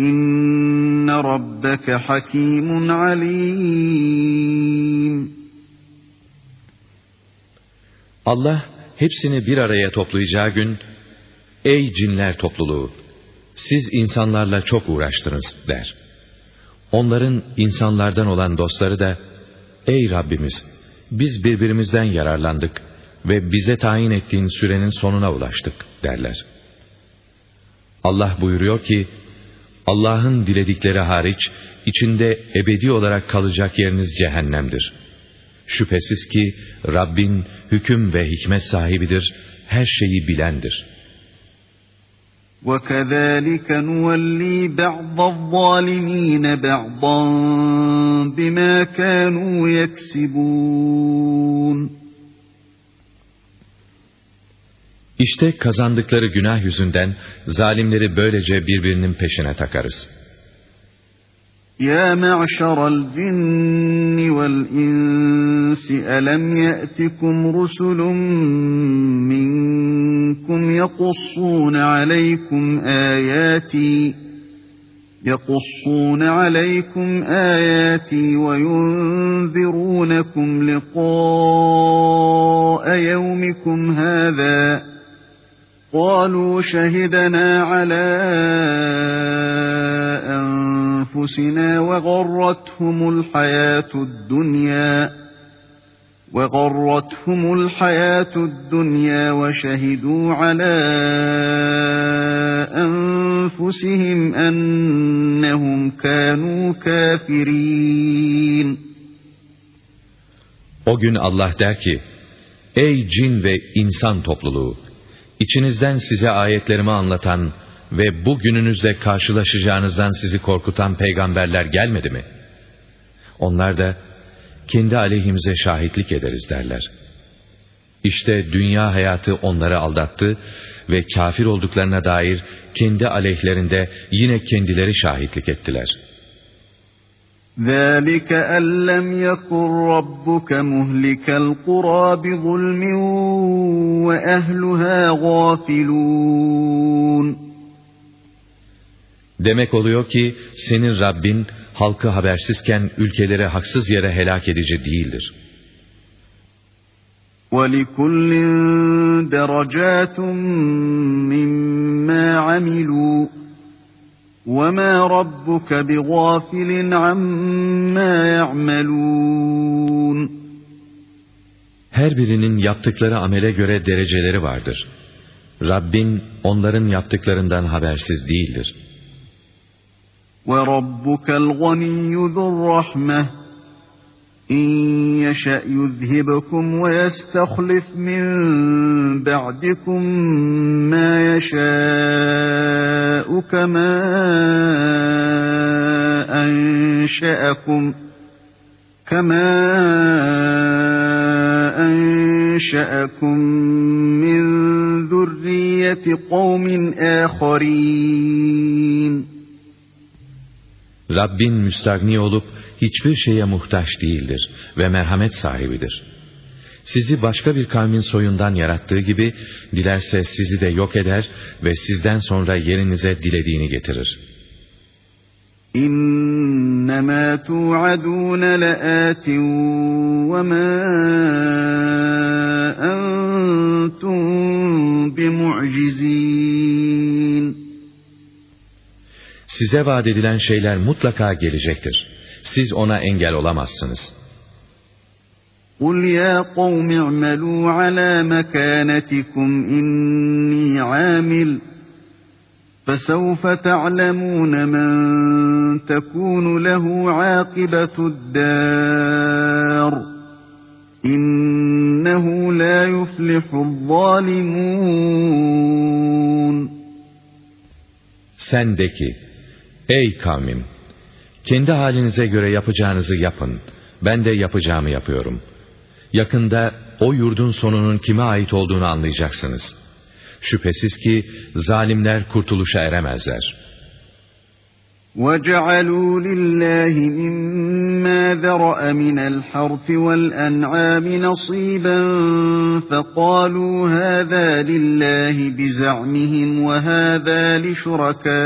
İnne rabbeke hakimun alim. Allah hepsini bir araya toplayacağı gün, Ey cinler topluluğu! Siz insanlarla çok uğraştınız der. Onların insanlardan olan dostları da, Ey Rabbimiz! Biz birbirimizden yararlandık ve bize tayin ettiğin sürenin sonuna ulaştık derler. Allah buyuruyor ki, Allah'ın diledikleri hariç, içinde ebedi olarak kalacak yeriniz cehennemdir. Şüphesiz ki Rabbin hüküm ve hikmet sahibidir, her şeyi bilendir. وَكَذَٰلِكَ نُوَلِّي بَعْضَ الظَّالِمِينَ بَعْضًا بِمَا كَانُوا يَكْسِبُونَ İşte kazandıkları günah yüzünden zalimleri böylece birbirinin peşine takarız. Ya ma'şaral cinni vel insi elem ye'tikum rusulun minkum yakussun aleykum ayati يقصون عليكم آياتي وينذرونكم لقاء يومكم هذا قالوا شهدنا على أنفسنا وغرتهم الحياة الدنيا وغرتهم الحياة الدنيا وشهدوا على أنفسهم أنهم كانوا كافرين O gün Allah der ki, Ey cin ve insan topluluğu! İçinizden size ayetlerimi anlatan ve bu gününüzde karşılaşacağınızdan sizi korkutan peygamberler gelmedi mi? Onlar da kendi aleyhimize şahitlik ederiz derler. İşte dünya hayatı onları aldattı ve kafir olduklarına dair kendi aleyhlerinde yine kendileri şahitlik ettiler.'' ذَٰلِكَ أَنْ لَمْ يَكُنْ رَبُّكَ مُهْلِكَ الْقُرَى بِظُلْمٍ وَأَهْلُهَا غَافِلُونَ Demek oluyor ki senin Rabbin halkı habersizken ülkeleri haksız yere helak edici değildir. وَلِكُلٍّ دَرَجَاتٌ مِّمَّا عَمِلُوا وَمَا رَبُّكَ بِغَافِلٍ عَمَّا يَعْمَلُونَ Her birinin yaptıkları amele göre dereceleri vardır. Rabbin onların yaptıklarından habersiz değildir. وَرَبُّكَ الْغَنِيُّ ذُو الرَّحْمَةِ إِنْ يَشَأْ يُذْهِبْكُمْ وَيَسْتَخْلِفْ مِنْ بَعْدِكُمْ مَا يَشَاءُ كَمَا أَنْشَأَكُمْ كَمَا أَنْشَأَكُمْ مِنْ ذُرِّيَّةِ قَوْمٍ آخَرِينَ Rabbin müstagni olup hiçbir şeye muhtaç değildir ve merhamet sahibidir. Sizi başka bir kavmin soyundan yarattığı gibi, dilerse sizi de yok eder ve sizden sonra yerinize dilediğini getirir. İnnemâ tu'adûne le'âtin ve mâ entum bimu'cizîn. Size vaat edilen şeyler mutlaka gelecektir. Siz ona engel olamazsınız. قُلْ يَا قَوْمِ اعْمَلُوا عَلَى مَكَانَتِكُمْ إِنِّي عَامِلٌ فَسَوْفَ تَعْلَمُونَ مَنْ تَكُونُ لَهُ عَاقِبَةُ الدَّارِ إِنَّهُ لَا يُفْلِحُ الظَّالِمُونَ Sen de ki, ey kavmim, kendi halinize göre yapacağınızı yapın, ben de yapacağımı yapıyorum. Yakında o yurdun sonunun kime ait olduğunu anlayacaksınız. Şüphesiz ki zalimler kurtuluşa eremezler. وَجَعَلُوا لِلَّهِ مِمَّا ذَرَأَ مِنَ الْحَرْثِ وَالْأَنْعَامِ نَصِيبًا فَقَالُوا هَذَا لِلَّهِ بِزَعْمِهِمْ وَهَذَا لِشُرَكَائِنَا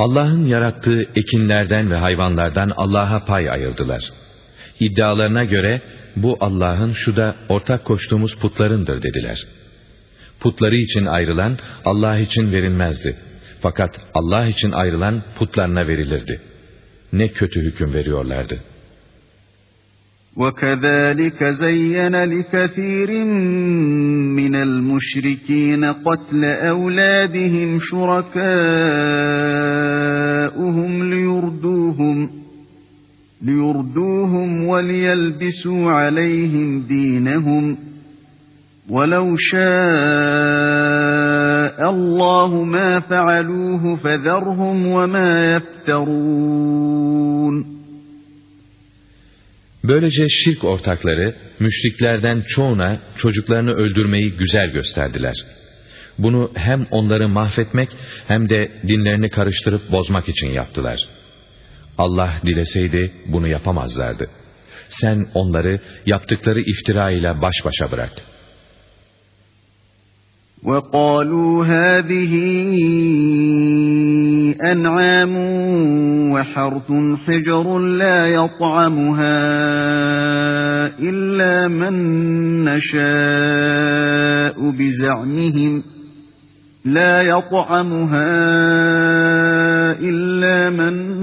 Allah'ın yarattığı ekinlerden ve hayvanlardan Allah'a pay ayırdılar. İddialarına göre bu Allah'ın şu da ortak koştuğumuz putlarındır dediler. Putları için ayrılan Allah için verilmezdi. Fakat Allah için ayrılan putlarına verilirdi. Ne kötü hüküm veriyorlardı. وَكَذَٰلِكَ زَيَّنَ لِكَثِيرٍ مِّنَ الْمُشْرِكِينَ قَتْلَ أَوْلَادِهِمْ شُرَكَاؤُهُمْ وَلِيَلْبِسُوا عَلَيْهِمْ دِينَهُمْ وَلَوْ شَاءَ اللَّهُ مَا فَعَلُوهُ فَذَرْهُمْ وَمَا يَفْتَرُونَ Böylece şirk ortakları müşriklerden çoğuna çocuklarını öldürmeyi güzel gösterdiler. Bunu hem onları mahvetmek hem de dinlerini karıştırıp bozmak için yaptılar. Allah dileseydi bunu yapamazlardı. Sen onları yaptıkları iftira ile baş başa bırak. وَقَالُوا هَذِهِ أَنْعَامٌ وَحَرْثٌ حِجْرٌ لَا يَطْعَمُهَا إِلَّا مَن نَّشَاءُ بِزَعْمِهِمْ لا يطعمها إلا من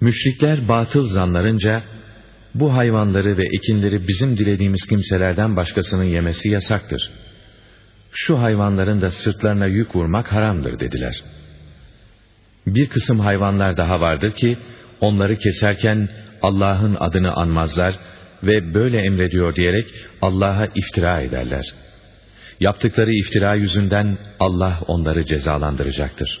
Müşrikler batıl zanlarınca bu hayvanları ve ekinleri bizim dilediğimiz kimselerden başkasının yemesi yasaktır. Şu hayvanların da sırtlarına yük vurmak haramdır dediler. Bir kısım hayvanlar daha vardır ki, onları keserken Allah'ın adını anmazlar ve böyle emrediyor diyerek Allah'a iftira ederler. Yaptıkları iftira yüzünden Allah onları cezalandıracaktır.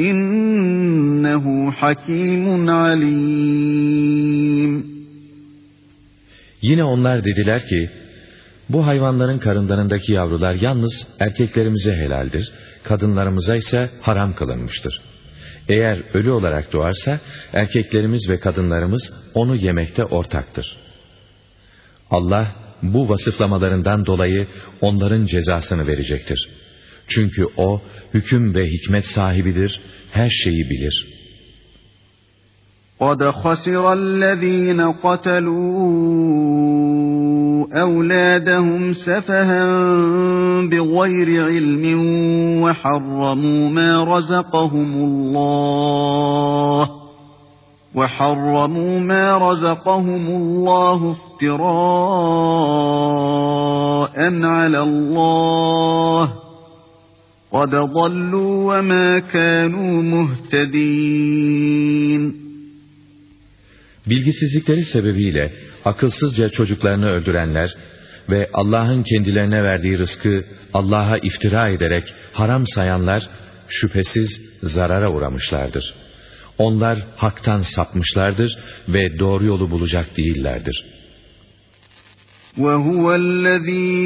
İnnehu hakimun alim. Yine onlar dediler ki, bu hayvanların karınlarındaki yavrular yalnız erkeklerimize helaldir, kadınlarımıza ise haram kılınmıştır. Eğer ölü olarak doğarsa erkeklerimiz ve kadınlarımız onu yemekte ortaktır. Allah bu vasıflamalarından dolayı onların cezasını verecektir. Çünkü o hüküm ve hikmet sahibidir, her şeyi bilir. قَدْ خَسِرَ الَّذ۪ينَ قَتَلُوا أَوْلَادَهُمْ سَفَهًا بِغَيْرِ عِلْمٍ وَحَرَّمُوا مَا رَزَقَهُمُ اللّٰهُ وَحَرَّمُوا مَا رَزَقَهُمُ اللّٰهُ افْتِرَاءً عَلَى اللّٰهِ قَدْ ضَلُّوا وَمَا كَانُوا مُهْتَد۪ينَ Bilgisizlikleri sebebiyle akılsızca çocuklarını öldürenler ve Allah'ın kendilerine verdiği rızkı Allah'a iftira ederek haram sayanlar şüphesiz zarara uğramışlardır. Onlar haktan sapmışlardır ve doğru yolu bulacak değillerdir.'' وهو الذي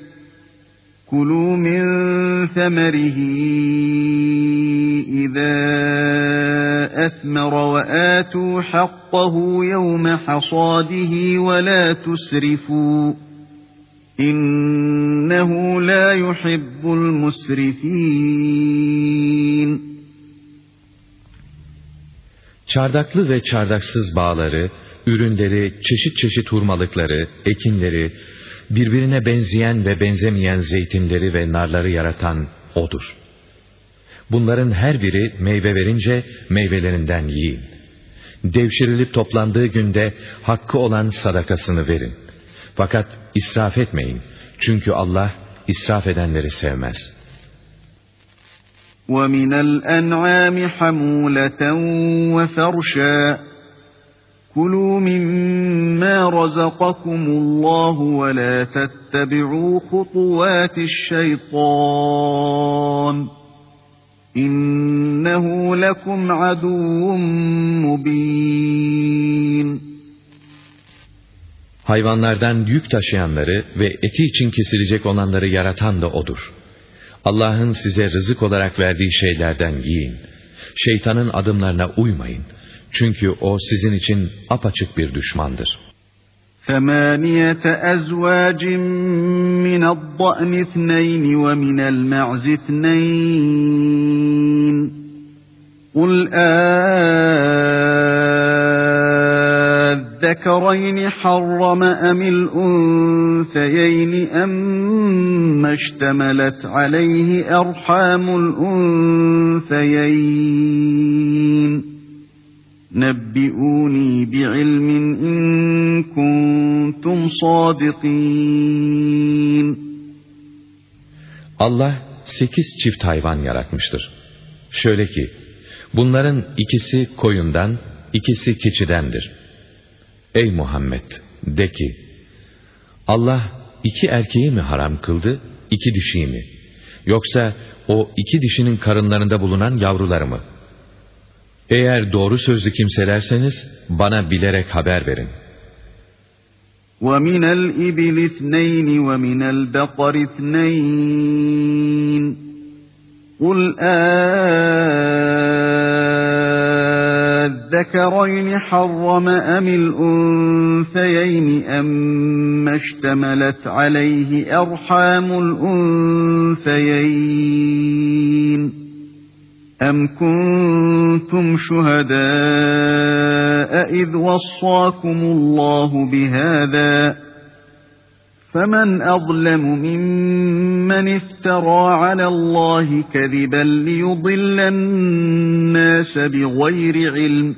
كُلُوا مِنْ ثَمَرِهِ إِذَا أَثْمَرَ وَآتُوا حَقَّهُ يَوْمَ حَصَادِهِ وَلَا تُسْرِفُوا إِنَّهُ لَا يُحِبُّ الْمُسْرِفِينَ Çardaklı ve çardaksız bağları, ürünleri, çeşit çeşit hurmalıkları, ekinleri, birbirine benzeyen ve benzemeyen zeytinleri ve narları yaratan O'dur. Bunların her biri meyve verince meyvelerinden yiyin. Devşirilip toplandığı günde hakkı olan sadakasını verin. Fakat israf etmeyin. Çünkü Allah israf edenleri sevmez.'' وَمِنَ الْأَنْعَامِ حَمُولَةً وَفَرْشًا Kulu mimma razakakumullahu ve la tettebi'u hutuvatişşeytan. İnnehu lekum aduvun mubin. Hayvanlardan yük taşıyanları ve eti için kesilecek olanları yaratan da O'dur. Allah'ın size rızık olarak verdiği şeylerden yiyin. Şeytanın adımlarına uymayın.'' Çünkü o sizin için apaçık bir düşmandır. ثمانية أزواج من الضأن اثنين ومن المعز اثنين قل آذكرين حرم أم الأنثيين أم اشتملت عليه أرحام الأنثيين نَبِّئُونِي بِعِلْمٍ اِنْ كُنْتُمْ صَادِقِينَ Allah sekiz çift hayvan yaratmıştır. Şöyle ki, bunların ikisi koyundan, ikisi keçidendir. Ey Muhammed! De ki, Allah iki erkeği mi haram kıldı, iki dişiyi mi? Yoksa o iki dişinin karınlarında bulunan yavruları mı? Eğer doğru sözlü kimselerseniz bana bilerek haber verin. ومن الإبل اثنين ومن البقر اثنين قل آذكرين حرم أم الأنثيين أم اشتملت عليه أرحام الأنثيين أَمْ كُنْتُمْ شُهَدَاءَ إِذْ وَصَّاكُمُ اللَّهُ بِهَذَا فَمَنْ أَظْلَمُ مِمَّنِ افْتَرَى عَلَى اللَّهِ كَذِبًا لِيُضِلَّ النَّاسَ بِغَيْرِ عِلْمٍ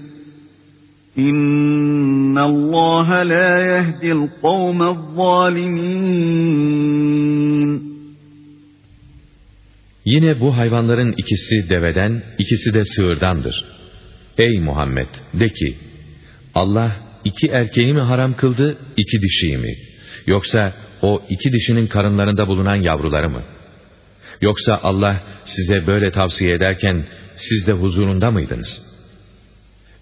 إِنَّ اللَّهَ لَا يَهْدِي الْقَوْمَ الظَّالِمِينَ Yine bu hayvanların ikisi deveden, ikisi de sığırdandır. Ey Muhammed! De ki, Allah iki erkeği mi haram kıldı, iki dişiyi? Yoksa o iki dişinin karınlarında bulunan yavruları mı? Yoksa Allah size böyle tavsiye ederken siz de huzurunda mıydınız?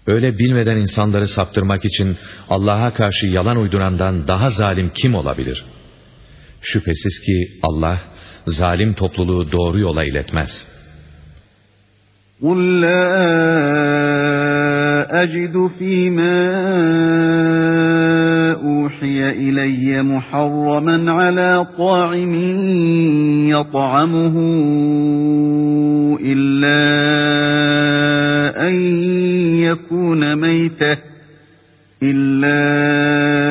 Öyle bilmeden insanları saptırmak için Allah'a karşı yalan uydurandan daha zalim kim olabilir? Şüphesiz ki Allah zalim topluluğu doğru yola iletmez. قُلْ لَا أَجِدُ فِي مَا أُوحِيَ إِلَيَّ مُحَرَّمًا عَلَى طَاعِمٍ يَطْعَمُهُ إِلَّا أَن يَكُونَ مَيْتَةً إِلَّا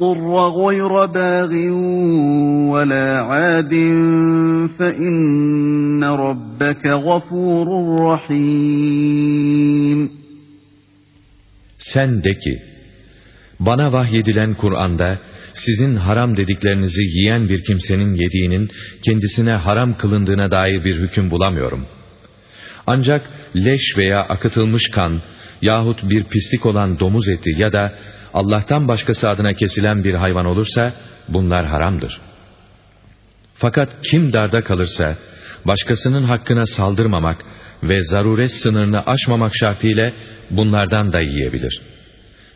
غير باغ ولا عاد فإن ربك غفور رحيم Sen de ki, bana vahyedilen Kur'an'da sizin haram dediklerinizi yiyen bir kimsenin yediğinin kendisine haram kılındığına dair bir hüküm bulamıyorum. Ancak leş veya akıtılmış kan yahut bir pislik olan domuz eti ya da Allah'tan başkası adına kesilen bir hayvan olursa bunlar haramdır. Fakat kim darda kalırsa başkasının hakkına saldırmamak ve zaruret sınırını aşmamak şartıyla bunlardan da yiyebilir.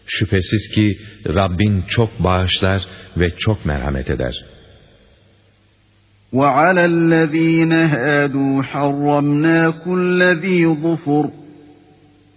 Şüphesiz ki Rabbin çok bağışlar ve çok merhamet eder. وَعَلَى الَّذ۪ينَ هَادُوا حَرَّمْنَا كُلَّ ذ۪ي ظُفُرٍ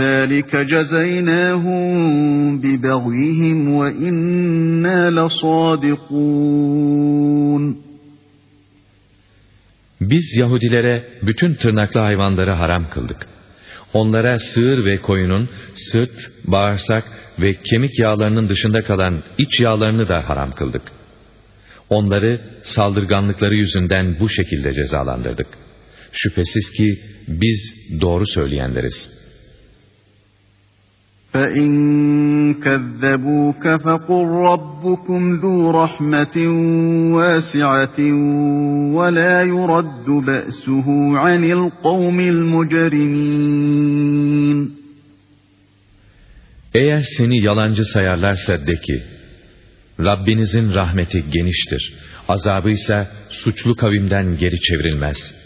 ذَٰلِكَ جَزَيْنَاهُمْ بِبَغْيِهِمْ وَإِنَّا لَصَادِقُونَ Biz Yahudilere bütün tırnaklı hayvanları haram kıldık. Onlara sığır ve koyunun sırt, bağırsak ve kemik yağlarının dışında kalan iç yağlarını da haram kıldık. Onları saldırganlıkları yüzünden bu şekilde cezalandırdık. Şüphesiz ki biz doğru söyleyenleriz.'' فَاِنْ كَذَّبُوكَ فَقُلْ رَبُّكُمْ ذُو رَحْمَةٍ وَاسِعَةٍ وَلَا يُرَدُّ بَأْسُهُ عَنِ الْقَوْمِ الْمُجْرِمِينَ Eğer seni yalancı sayarlarsa de ki, Rabbinizin rahmeti geniştir, azabı ise suçlu kavimden geri çevrilmez.''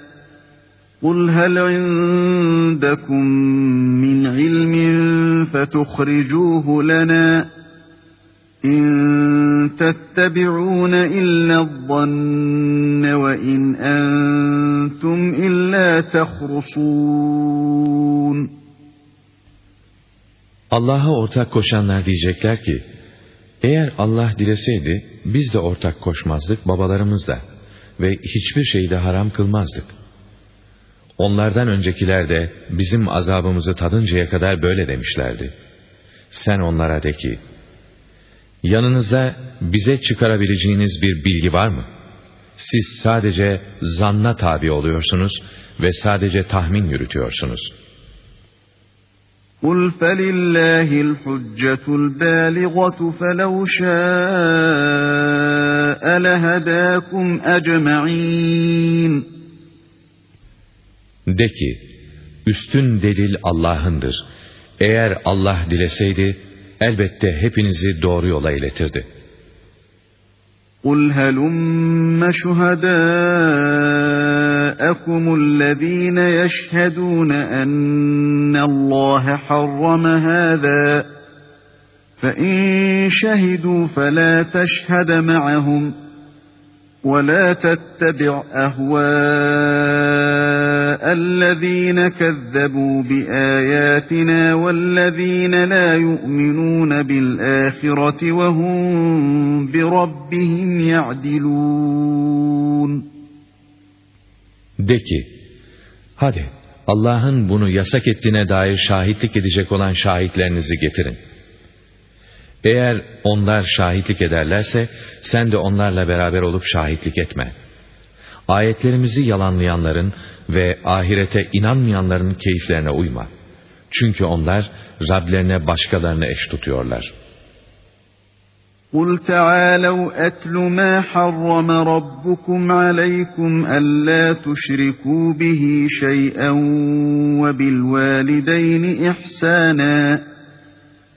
قُلْ هَلْ عِندَكُم مِّنْ عِلْمٍ فَتُخْرِجُوهُ لَنَا İn tettebi'un illa zann ve in entum illa tehrusun. Allah'a ortak koşanlar diyecekler ki, eğer Allah dileseydi biz de ortak koşmazdık babalarımız da ve hiçbir şeyi de haram kılmazdık. Onlardan öncekiler de bizim azabımızı tadıncaya kadar böyle demişlerdi. Sen onlara de ki, yanınızda bize çıkarabileceğiniz bir bilgi var mı? Siz sadece zanna tabi oluyorsunuz ve sadece tahmin yürütüyorsunuz.'' قُلْ فَلِلَّهِ الْحُجَّةُ الْبَالِغَةُ فَلَوْ شَاءَ لَهَدَاكُمْ أَجْمَعِينَ De ki, üstün delil Allah'ındır. Eğer Allah dileseydi, elbette hepinizi doğru yola iletirdi. قُلْ هَلُمَّ شُهَدَاءَكُمُ الَّذ۪ينَ يَشْهَدُونَ أَنَّ اللّٰهَ حَرَّمَ هَذَا فَاِنْ شَهِدُوا فَلَا تَشْهَدَ مَعَهُمْ وَلَا تَتَّبِعْ أَهْوَاءَ الَّذ۪ينَ كَذَّبُوا بِآيَاتِنَا وَالَّذ۪ينَ لَا يُؤْمِنُونَ بِالْآخِرَةِ وَهُمْ بِرَبِّهِمْ يَعْدِلُونَ De ki, hadi Allah'ın bunu yasak ettiğine dair şahitlik edecek olan şahitlerinizi getirin. Eğer onlar şahitlik ederlerse sen de onlarla beraber olup şahitlik etme. Ayetlerimizi yalanlayanların ve ahirete inanmayanların keyiflerine uyma. Çünkü onlar Rablerine başkalarını eş tutuyorlar. قُلْ تَعَالَوْا أَتْلُ مَا حَرَّمَ رَبُّكُمْ عَلَيْكُمْ أَلَّا تُشْرِكُوا بِهِ شَيْئًا وَبِالْوَالِدَيْنِ إِحْسَانًا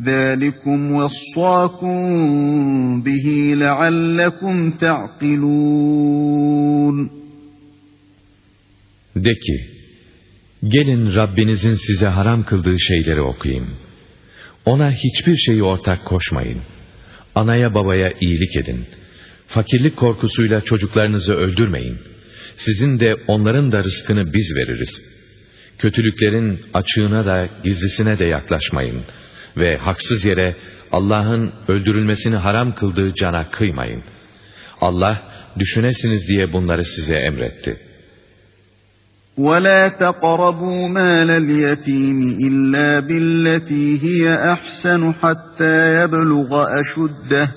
ذَٰلِكُمْ وَصَّاكُمْ بِهِ لَعَلَّكُمْ تَعْقِلُونَ De ki, gelin Rabbinizin size haram kıldığı şeyleri okuyayım. Ona hiçbir şeyi ortak koşmayın. Anaya babaya iyilik edin. Fakirlik korkusuyla çocuklarınızı öldürmeyin. Sizin de onların da rızkını biz veririz. Kötülüklerin açığına da gizlisine de yaklaşmayın.'' ve haksız yere Allah'ın öldürülmesini haram kıldığı cana kıymayın. Allah düşünesiniz diye bunları size emretti. وَلَا تَقْرَبُوا مَالَ الْيَتِيمِ إِلَّا بِالَّتِي هِيَ أَحْسَنُ حَتَّى يَبْلُغَ أَشُدَّهُ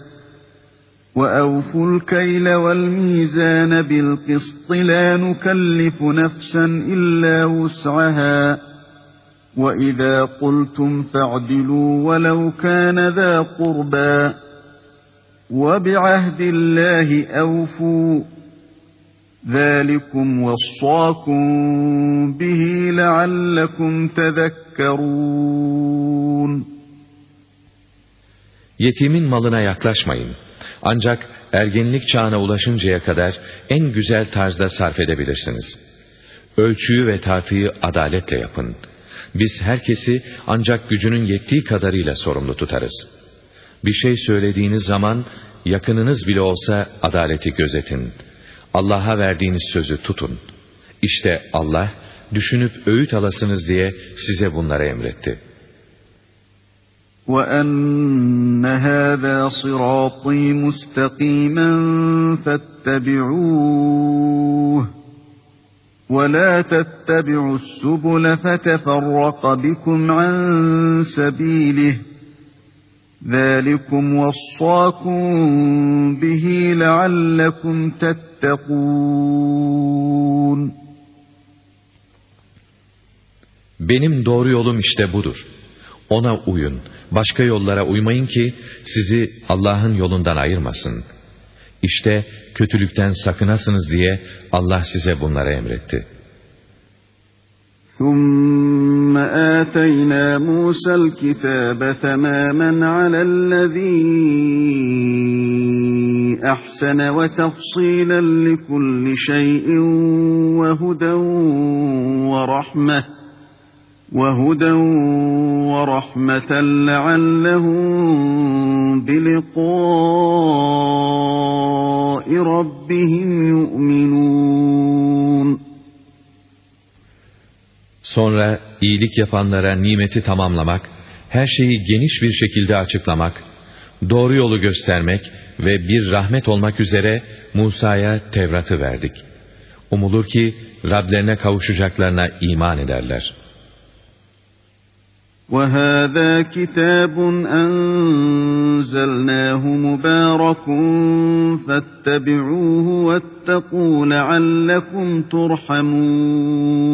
وَأَوْفُوا الْكَيْلَ وَالْمِيزَانَ بِالْقِسْطِ لَا نُكَلِّفُ نَفْسًا إِلَّا وُسْعَهَا وَإِذَا قُلْتُمْ فَاعْدِلُوا وَلَوْ كَانَ ذَا قُرْبَى وَبِعَهْدِ اللَّهِ أَوْفُوا ذَٰلِكُمْ وَصَّاكُمْ بِهِ لَعَلَّكُمْ تَذَكَّرُونَ Yetimin malına yaklaşmayın. Ancak ergenlik çağına ulaşıncaya kadar en güzel tarzda sarf edebilirsiniz. Ölçüyü ve tartıyı adaletle yapın.'' Biz herkesi ancak gücünün yettiği kadarıyla sorumlu tutarız. Bir şey söylediğiniz zaman yakınınız bile olsa adaleti gözetin. Allah'a verdiğiniz sözü tutun. İşte Allah düşünüp öğüt alasınız diye size bunları emretti. وَأَنَّ هَذَا صِرَاطِي مُسْتَقِيمًا فَاتَّبِعُوهُ وَلَا تَتَّبِعُوا السُّبُلَ فَتَفَرَّقَ بِكُمْ عَنْ سَبِيلِهِ ذَٰلِكُمْ وَصَّاكُمْ بِهِ لَعَلَّكُمْ تَتَّقُونَ Benim doğru yolum işte budur. Ona uyun, başka yollara uymayın ki sizi Allah'ın yolundan ayırmasın. İşte kötülükten sakınasınız diye Allah size bunları emretti. ثُمَّ آتَيْنَا مُوسَى الْكِتَابَ تَمَامًا عَلَى الَّذ۪ي أَحْسَنَ وَتَفْصِيلًا لِكُلِّ شَيْءٍ وَهُدًى وَرَحْمَةً وَهُدًى وَرَحْمَةً لَعَلَّهُمْ بِلِقَاءِ رَبِّهِمْ يُؤْمِنُونَ Sonra iyilik yapanlara nimeti tamamlamak, her şeyi geniş bir şekilde açıklamak, doğru yolu göstermek ve bir rahmet olmak üzere Musa'ya Tevrat'ı verdik. Umulur ki Rablerine kavuşacaklarına iman ederler.'' وهذا كتاب أنزلناه مبارك فاتبعوه واتقوا لعلكم ترحمون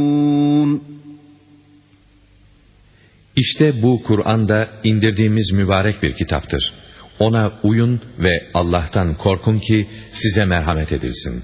İşte bu Kur'an'da indirdiğimiz mübarek bir kitaptır. Ona uyun ve Allah'tan korkun ki size merhamet edilsin.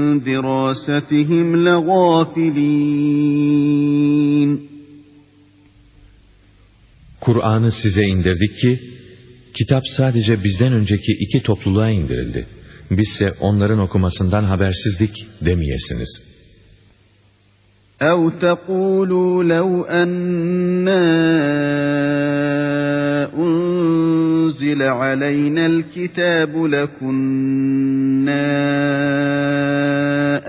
دِرَاسَتِهِمْ لَغَافِلِينَ Kur'an'ı size indirdik ki, kitap sadece bizden önceki iki topluluğa indirildi. Bizse onların okumasından habersizdik demeyesiniz. اَوْ تَقُولُوا لَوْ أَنَّا أنزل علينا الكتاب لكنا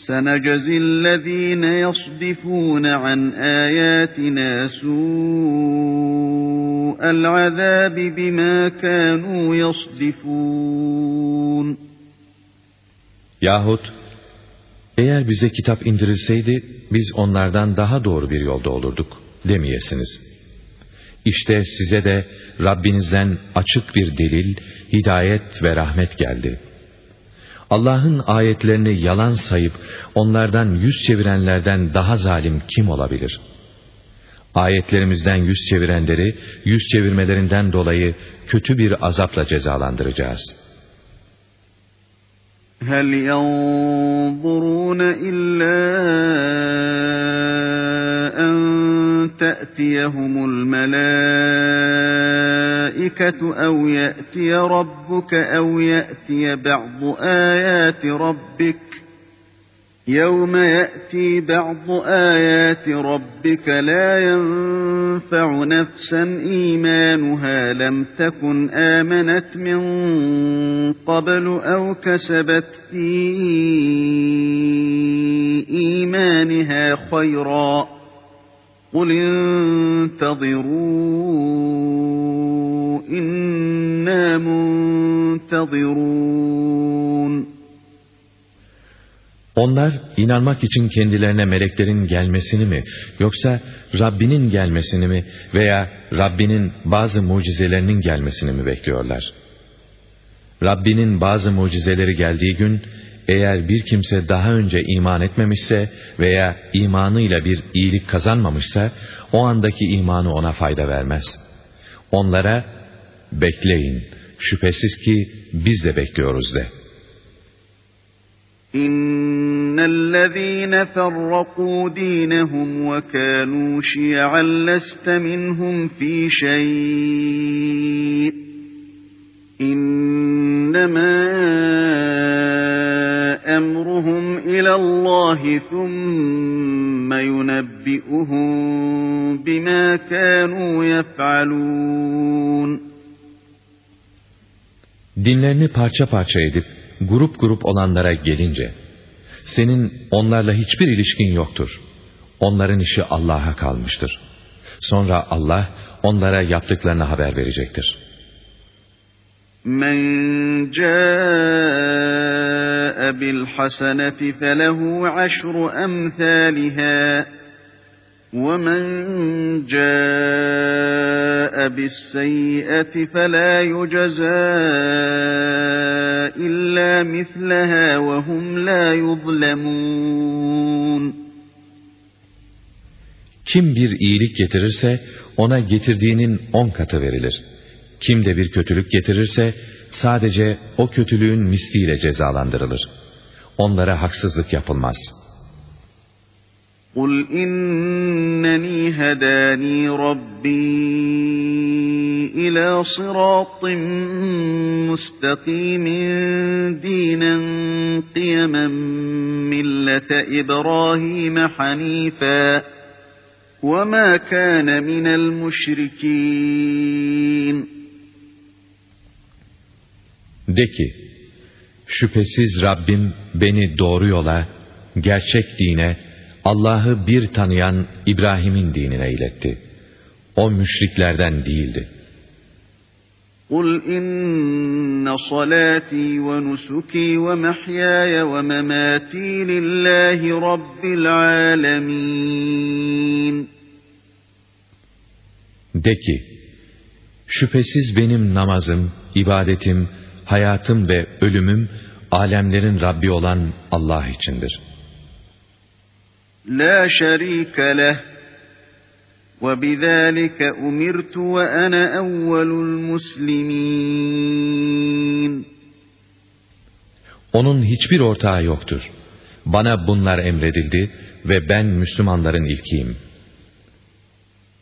سَنَجَزِي الَّذ۪ينَ يَصْدِفُونَ عَنْ آيَاتِنَا سُوءَ الْعَذَابِ بِمَا كَانُوا يَصْدِفُونَ Yahut, eğer bize kitap indirilseydi, biz onlardan daha doğru bir yolda olurduk, demeyesiniz. İşte size de Rabbinizden açık bir delil, hidayet ve rahmet geldi.'' Allah'ın ayetlerini yalan sayıp onlardan yüz çevirenlerden daha zalim kim olabilir? Ayetlerimizden yüz çevirenleri yüz çevirmelerinden dolayı kötü bir azapla cezalandıracağız. هَلْ يَنْظُرُونَ إِلَّا أَنْ تَأْتِيَهُمُ الْمَلَائِكَةُ أَوْ يَأْتِيَ رَبُّكَ أَوْ يَأْتِيَ بَعْضُ آيَاتِ رَبِّكَ يَوْمَ يَأْتِي بَعْضُ آيَاتِ رَبِّكَ لَا يَنفَعُ نَفْسًا إِيمَانُهَا لَمْ تَكُنْ آمَنَتْ مِنْ قَبْلُ أَوْ كَسَبَتْ فِي إِيمَانِهَا خَيْرًا قُلْ انتظروا إِنَّا مُنْتَظِرُونَ Onlar inanmak için kendilerine meleklerin gelmesini mi, yoksa Rabbinin gelmesini mi veya Rabbinin bazı mucizelerinin gelmesini mi bekliyorlar? Rabbinin bazı mucizeleri geldiği gün, eğer bir kimse daha önce iman etmemişse veya imanıyla bir iyilik kazanmamışsa, o andaki imanı ona fayda vermez. Onlara, bekleyin, şüphesiz ki biz de bekliyoruz de. İnnellezîne ferrakû dînehum ve kânû şi'an leste minhum fî şey. İnnemâ أمرهم إلى الله ثم ينبئهم بما كانوا يفعلون Dinlerini parça parça edip grup grup olanlara gelince, senin onlarla hiçbir ilişkin yoktur. Onların işi Allah'a kalmıştır. Sonra Allah onlara yaptıklarını haber verecektir. Men ca'e bil haseneti felehu aşru emthaliha وَمَنْ جَاءَ بِالسَّيِّئَةِ فَلَا يُجَزَى إِلَّا مِثْلَهَا وَهُمْ لَا يُظْلَمُونَ Kim bir iyilik getirirse ona getirdiğinin on katı verilir. Kim de bir kötülük getirirse sadece o kötülüğün misliyle cezalandırılır. Onlara haksızlık yapılmaz.'' قل إنني هداني ربي إلى صراط مستقيم دينا قيما ملة إبراهيم حنيفا وما كان من المشركين De ki, şüphesiz Rabbim beni doğru yola, gerçek dine, Allah'ı bir tanıyan İbrahim'in dinine iletti. O müşriklerden değildi. قُلْ إِنَّ صَلَاتِي وَنُسُكِي وَمَحْيَايَ وَمَمَاتِي لِلَّهِ رَبِّ الْعَالَمِينَ De ki, şüphesiz benim namazım, ibadetim, hayatım ve ölümüm, alemlerin Rabbi olan Allah içindir.'' لا شريك له وبذلك أمرت وأنا أول المسلمين Onun hiçbir ortağı yoktur. Bana bunlar emredildi ve ben Müslümanların ilkiyim.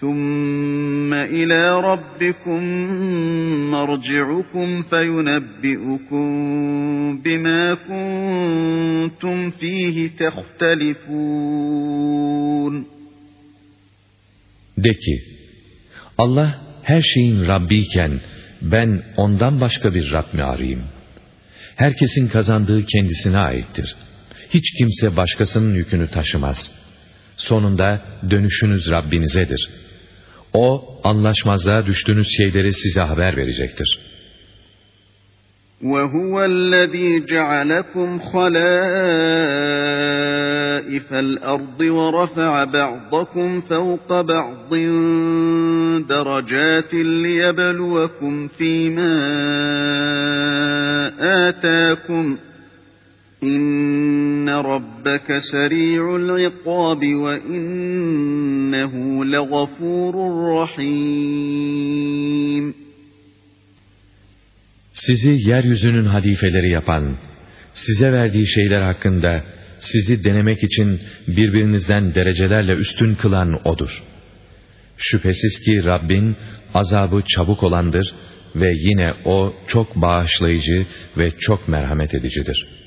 ثم إلى ربكم مرجعكم فينبئكم بما كنتم فيه تختلفون De ki, Allah her şeyin Rabbiyken, ben ondan başka bir Rab mi arayayım? Herkesin kazandığı kendisine aittir. Hiç kimse başkasının yükünü taşımaz. Sonunda dönüşünüz Rabbinizedir. O, anlaşmazlığa düştüğünüz şeyleri size haber verecektir.'' وهو الذي جعلكم خلائف الأرض ورفع بعضكم فوق بعض درجات ليبلوكم فيما آتاكم İnne rabbeke seri'ul ikabi ve innehu legafurur rahim. Sizi yeryüzünün halifeleri yapan, size verdiği şeyler hakkında sizi denemek için birbirinizden derecelerle üstün kılan O'dur. Şüphesiz ki Rabbin azabı çabuk olandır ve yine O çok bağışlayıcı ve çok merhamet edicidir.''